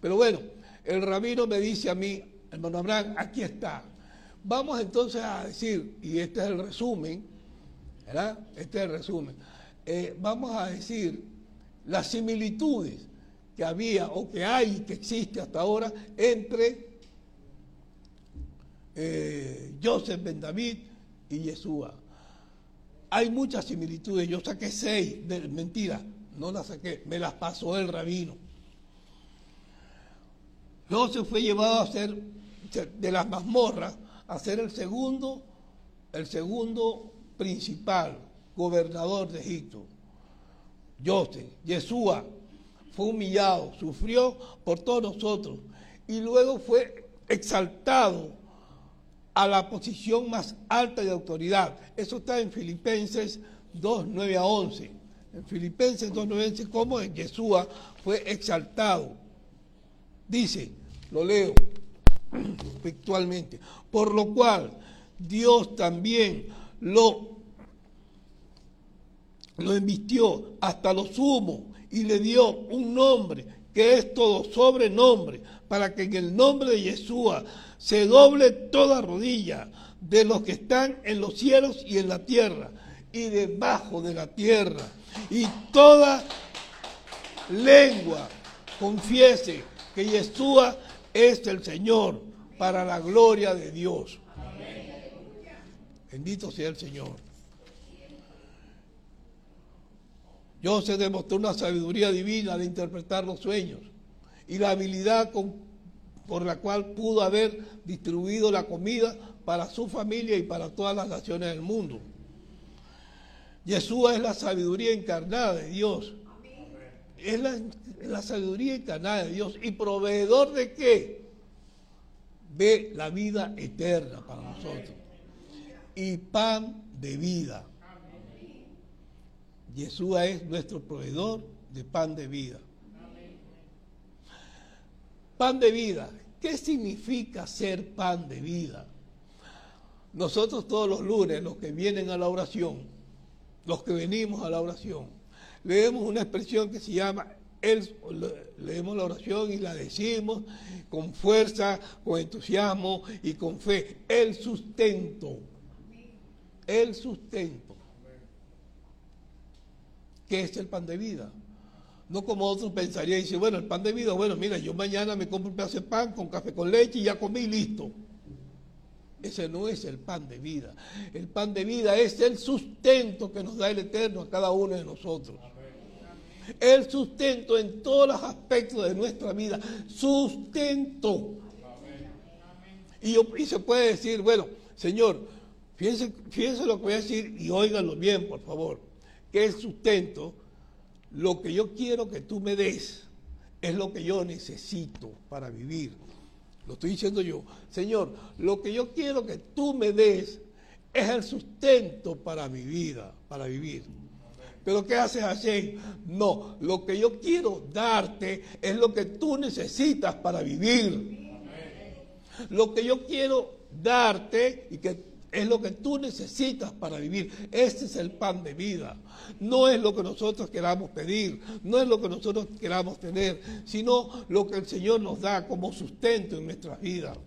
Pero bueno, el rabino me dice a mí, hermano Abraham, aquí está, Vamos entonces a decir, y este es el resumen, ¿verdad? Este es el resumen. Eh, vamos a decir las similitudes que que había o que hay, que existe hasta ahora entre eh, Joseph Ben David y Yeshua. Hay muchas similitudes, yo saqué seis, de, mentira, no las saqué, me las pasó el rabino. Joseph fue llevado a ser de las mazmorras a ser el segundo, el segundo principal gobernador de Egipto. Joseph, Yeshua, fue humillado, sufrió por todos nosotros y luego fue exaltado a la posición más alta de autoridad. Eso está en Filipenses 2, 9 a 11. En Filipenses 2, 9 a 11, cómo Yeshua fue exaltado. Dice, lo leo textualmente, por lo cual Dios también lo, lo hasta lo sumo y le dio un nombre que es todo sobrenombre, para que en el nombre de Yeshua se doble toda rodilla de los que están en los cielos y en la tierra y debajo de la tierra, y toda lengua confiese que Yeshua es el Señor para la gloria de Dios. Bendito sea el Señor. Se demostró una sabiduría divina de interpretar los sueños y la habilidad por la cual pudo haber distribuido la comida para su familia y para todas las naciones del mundo. Jesús es la sabiduría encarnada de Dios. Es la, la, sabiduría encarnada de Dios. ¿Y proveedor de qué? De la vida eterna para nosotros. Y pan de vida. Yeshua es nuestro proveedor de pan de vida. Pan de vida. ¿Qué significa ser pan de vida? Nosotros todos los lunes, los que vienen a la oración, los que venimos a la oración, leemos una expresión que se llama, leemos la oración y la decimos con fuerza, con entusiasmo y con fe. El sustento. El sustento ¿Qué es el pan de vida? No como otros pensarían y dicen, bueno, el pan de vida, bueno, mira, yo mañana me compro un pedazo de pan con café con leche y ya comí listo. Ese no es el pan de vida. El pan de vida es el sustento que nos da el Eterno a cada uno de nosotros. El sustento en todos los aspectos de nuestra vida. Sustento. Y, y se puede decir, bueno, Señor, fíjense, fíjense lo que voy a decir y óiganlo bien, por favor que es sustento, lo que yo quiero que tú me des es lo que yo necesito para vivir. Lo estoy diciendo yo. Señor, lo que yo quiero que tú me des es el sustento para mi vida, para vivir. Pero ¿qué haces así? No, lo que yo quiero darte es lo que tú necesitas para vivir. Lo que yo quiero darte y que es lo que tú necesitas para vivir. Este es el pan de vida. No es lo que nosotros queramos pedir, no es lo que nosotros queramos tener, sino lo que el Señor nos da como sustento en nuestras vidas.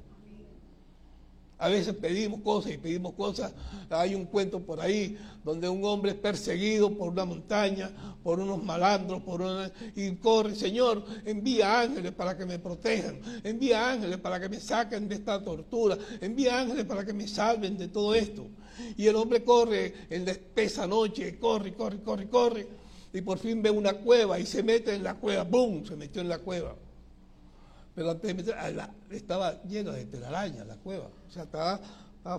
A veces pedimos cosas y pedimos cosas. Hay un cuento por ahí donde un hombre es perseguido por una montaña, por unos malandros, por una, y corre, Señor, envía ángeles para que me protejan, envía ángeles para que me saquen de esta tortura, envía ángeles para que me salven de todo esto. Y el hombre corre en la espesa noche, corre, corre, corre, corre, y por fin ve una cueva y se mete en la cueva, ¡bum! Se metió en la cueva. Pero antes estaba llena de telaraña la cueva. O sea, estaba,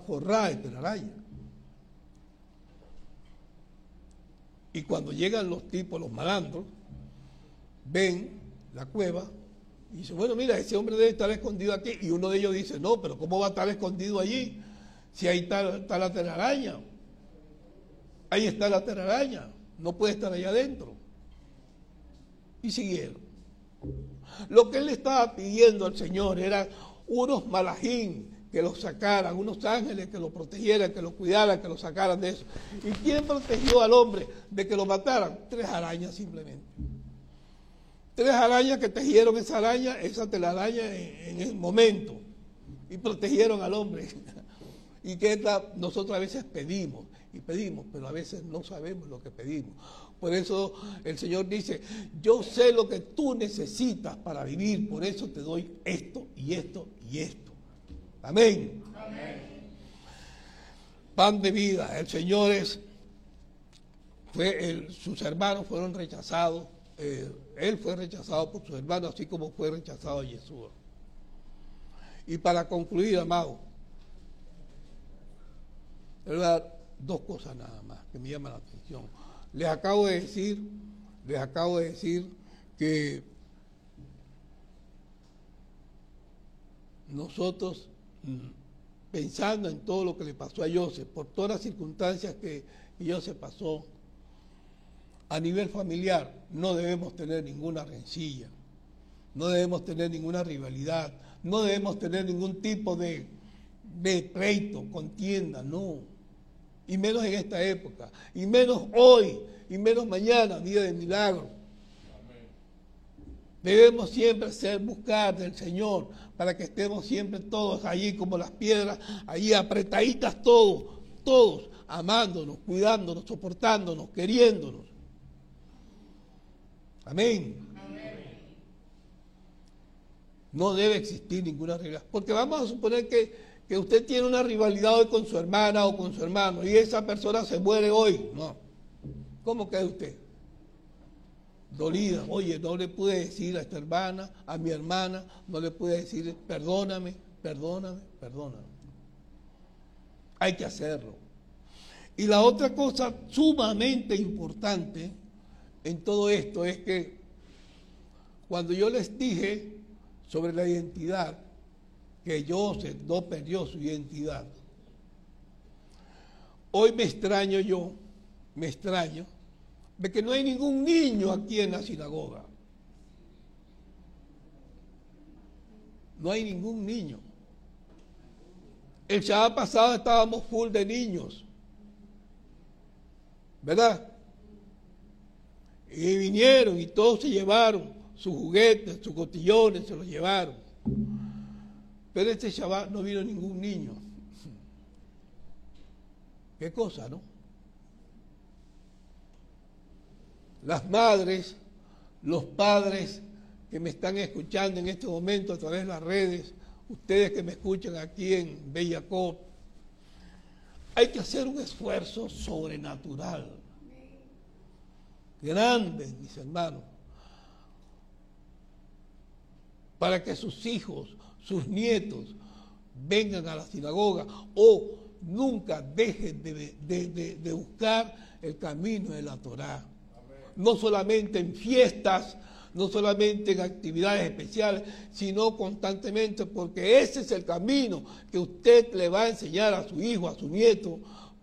forrada de telaraña. Y cuando llegan los tipos, los malandros, ven la cueva y dicen, bueno, mira, ese hombre debe estar escondido aquí. Y uno de ellos dice, no, pero ¿cómo va a estar escondido allí? Si ahí está, está la telaraña. Ahí está la telaraña. No puede estar allá adentro. Y siguieron. Lo que él estaba pidiendo al Señor era unos malajín que lo sacaran, unos ángeles que lo protegieran, que lo cuidaran, que lo sacaran de eso. ¿Y quién protegió al hombre de que lo mataran? Tres arañas simplemente. Tres arañas que tejieron esa araña, esa telaraña en, en el momento y protegieron al hombre. y que nosotros a veces pedimos y pedimos, pero a veces no sabemos lo que pedimos. Por eso el Señor dice, yo sé lo que tú necesitas para vivir, por eso te doy esto y esto y esto. Amén. Pan de vida, el Señor es, fue sus hermanos fueron rechazados, eh, él fue rechazado por sus hermanos, así como fue rechazado Jesús. Y para concluir, amado, dos cosas nada más que me llaman la atención. Les acabo de decir, les acabo de decir que nosotros, mm, pensando en todo lo que le pasó a Joseph, por todas las circunstancias que Joseph pasó, a nivel familiar no debemos tener ninguna rencilla, no debemos tener ninguna rivalidad, no debemos tener ningún tipo de, de pleito, contienda, no. Y menos en esta época, y menos hoy, y menos mañana, día de milagro. Debemos siempre ser buscar del Señor para que estemos siempre todos allí como las piedras, allí apretaditas todos, todos, amándonos, cuidándonos, soportándonos, queriéndonos. Amén. No debe existir ninguna regla. Porque vamos a suponer que, usted tiene una rivalidad hoy con su hermana o con su hermano y esa persona se muere hoy. No. ¿Cómo queda usted? Dolida. Oye, no le pude decir a esta hermana, a mi hermana, no le pude decir, perdóname, perdóname, perdóname. Hay que hacerlo. Y la otra cosa sumamente importante en todo esto es que cuando yo les dije sobre la identidad, que Joseph no perdió su identidad, hoy me extraño yo, me extraño, de que no hay ningún niño aquí en la sinagoga. No hay ningún niño. El sábado pasado estábamos full de niños. ¿Verdad? Y vinieron y todos se llevaron sus juguetes, sus cotillones, se los llevaron. Pero este Shabbat no vino ningún niño. Qué cosa, ¿no? Las madres, los padres que me están escuchando en este momento a través de las redes, ustedes que me escuchan aquí en Bellacop, hay que hacer un esfuerzo sobrenatural grandes, mis hermanos, para que sus hijos, sus nietos vengan a la sinagoga o nunca dejen de, buscar el camino de la Torá. No solamente en fiestas, no solamente en actividades especiales, sino constantemente, porque ese es el camino que usted le va a enseñar a su hijo, a su nieto,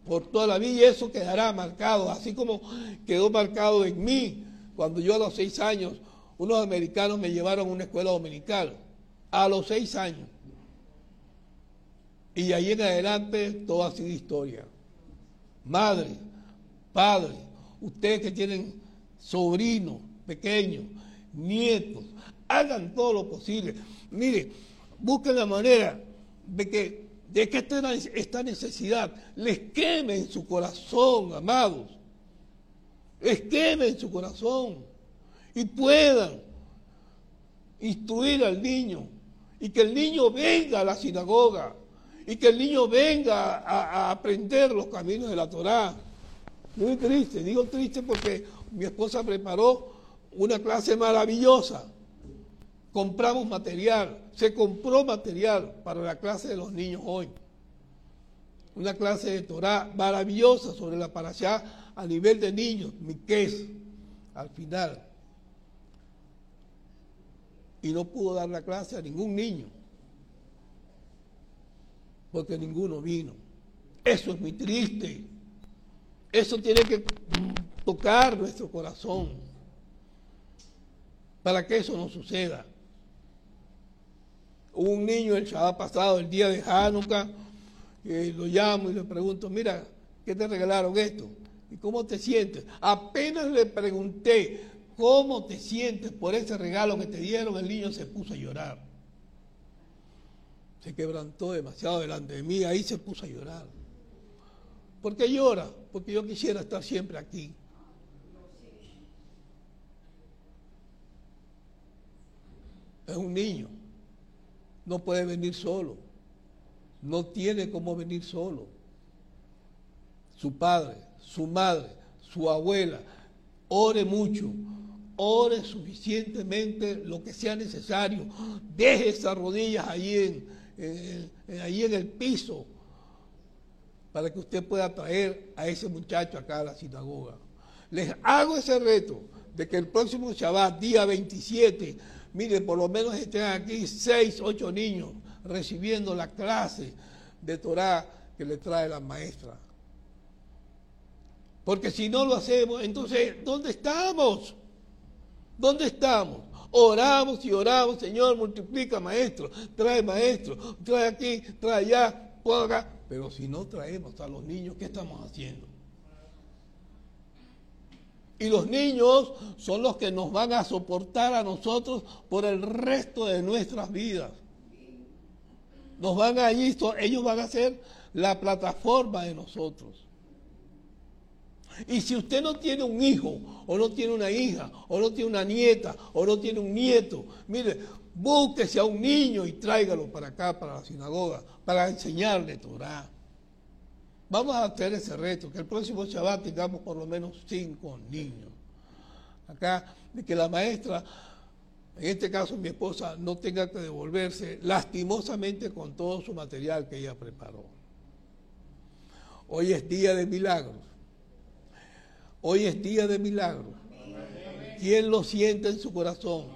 por toda la vida y eso quedará marcado, así como quedó marcado en mí cuando yo a los seis años, unos americanos me llevaron a una escuela dominical, a los seis años. Y ahí en adelante todo ha sido historia. Madre, padre, ustedes que tienen sobrinos pequeños, nietos, hagan todo lo posible. Mire, busquen la manera de que de que esta necesidad les queme en su corazón, amados. Les queme en su corazón y puedan instruir al niño y que el niño venga a la sinagoga y que el niño venga a, aprender los caminos de la Torá. Muy triste, digo triste porque mi esposa preparó una clase maravillosa compramos material, se compró material para la clase de los niños hoy. Una clase de Torah maravillosa sobre la parashá a nivel de niños, Miqués, al final. Y no pudo dar la clase a ningún niño, porque ninguno vino. Eso es muy triste. Eso tiene que tocar nuestro corazón para que eso no suceda un niño el Shabbat pasado, el día de Hanukkah, que lo llamo y le pregunto, mira, ¿qué te regalaron esto? ¿Y cómo te sientes? Apenas le pregunté, ¿Cómo te sientes por ese regalo que te dieron? El niño se puso a llorar. Se quebrantó demasiado delante de mí, ahí se puso a llorar. ¿Por qué llora? Porque yo quisiera estar siempre aquí. Es un niño, no puede venir solo, no tiene cómo venir solo. Su padre, su madre, su abuela, ore mucho, ore suficientemente lo que sea necesario, deje esas rodillas ahí en, ahí en el piso para que usted pueda traer a ese muchacho acá a la sinagoga. Les hago ese reto de que el próximo Shabbat, día 27, mire, por lo menos estén aquí seis, ocho niños recibiendo la clase de Torah que le trae la maestra. Porque si no lo hacemos, entonces, ¿dónde estamos? ¿Dónde estamos? Oramos y oramos, Señor, multiplica maestro, trae maestro, trae aquí, trae allá, pon acá. Pero si no traemos a los niños, ¿qué estamos haciendo? Y los niños son los que nos van a soportar a nosotros por el resto de nuestras vidas. Nos van a ellos van a ser la plataforma de nosotros. Y si usted no tiene un hijo, o no tiene una hija, o no tiene una nieta, o no tiene un nieto, mire, búsquese a un niño y tráigalo para acá, para la sinagoga, para enseñarle Torah. Vamos a hacer ese reto, que el próximo Shabbat tengamos por lo menos cinco niños. Acá, de que la maestra, en este caso mi esposa, no tenga que devolverse lastimosamente con todo su material que ella preparó. Hoy es día de milagros. Hoy es día de milagros. ¿Quién lo siente en su corazón?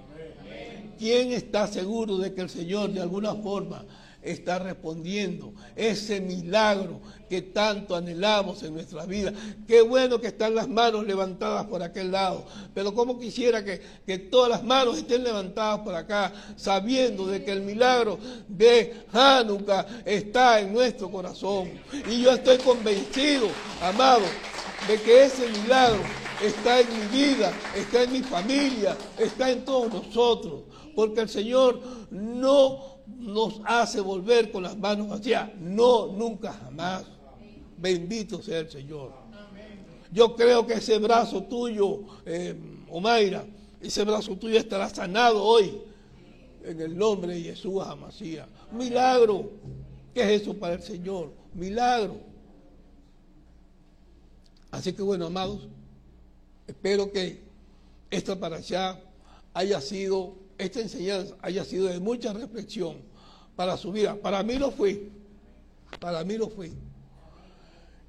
¿Quién está seguro de que el Señor de alguna forma está respondiendo ese milagro que tanto anhelamos en nuestra vida. Qué bueno que están las manos levantadas por aquel lado, pero como quisiera que, que todas las manos estén levantadas por acá, sabiendo de que el milagro de Hanukkah está en nuestro corazón. Y yo estoy convencido, amado, de que ese milagro está en mi vida, está en mi familia, está en todos nosotros, porque el Señor no nos hace volver con las manos vacías. No, nunca jamás. Bendito sea el Señor. Yo creo que ese brazo tuyo, eh, Omaira, ese brazo tuyo estará sanado hoy. En el nombre de Jesús Amasía. Milagro. ¿Qué es eso para el Señor? Milagro. Así que bueno, amados, espero que esta para allá haya sido esta enseñanza haya sido de mucha reflexión para su vida. Para mí lo fue. Para mí lo fue.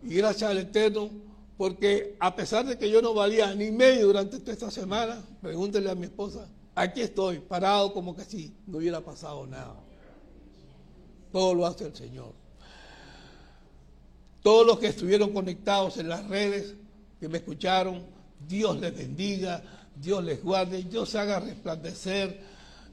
Y gracias al Eterno, porque a pesar de que yo no valía ni medio durante toda esta semana, pregúntele a mi esposa, aquí estoy, parado como que si no hubiera pasado nada. Todo lo hace el Señor. Todos los que estuvieron conectados en las redes, que me escucharon, Dios les bendiga, Dios les guarde, Dios haga resplandecer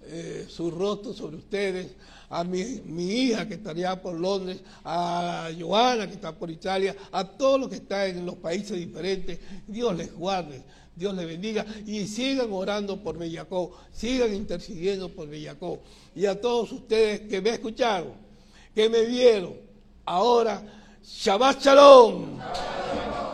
eh, su rostro sobre ustedes, a mi, hija que estaría por Londres, a Joana que está por Italia, a todos los que están en los países diferentes, Dios les guarde, Dios les bendiga y sigan orando por Bellacó, sigan intercediendo por Bellacó. Y a todos ustedes que me escucharon, que me vieron, ahora, Shabbat Shalom. Shalom.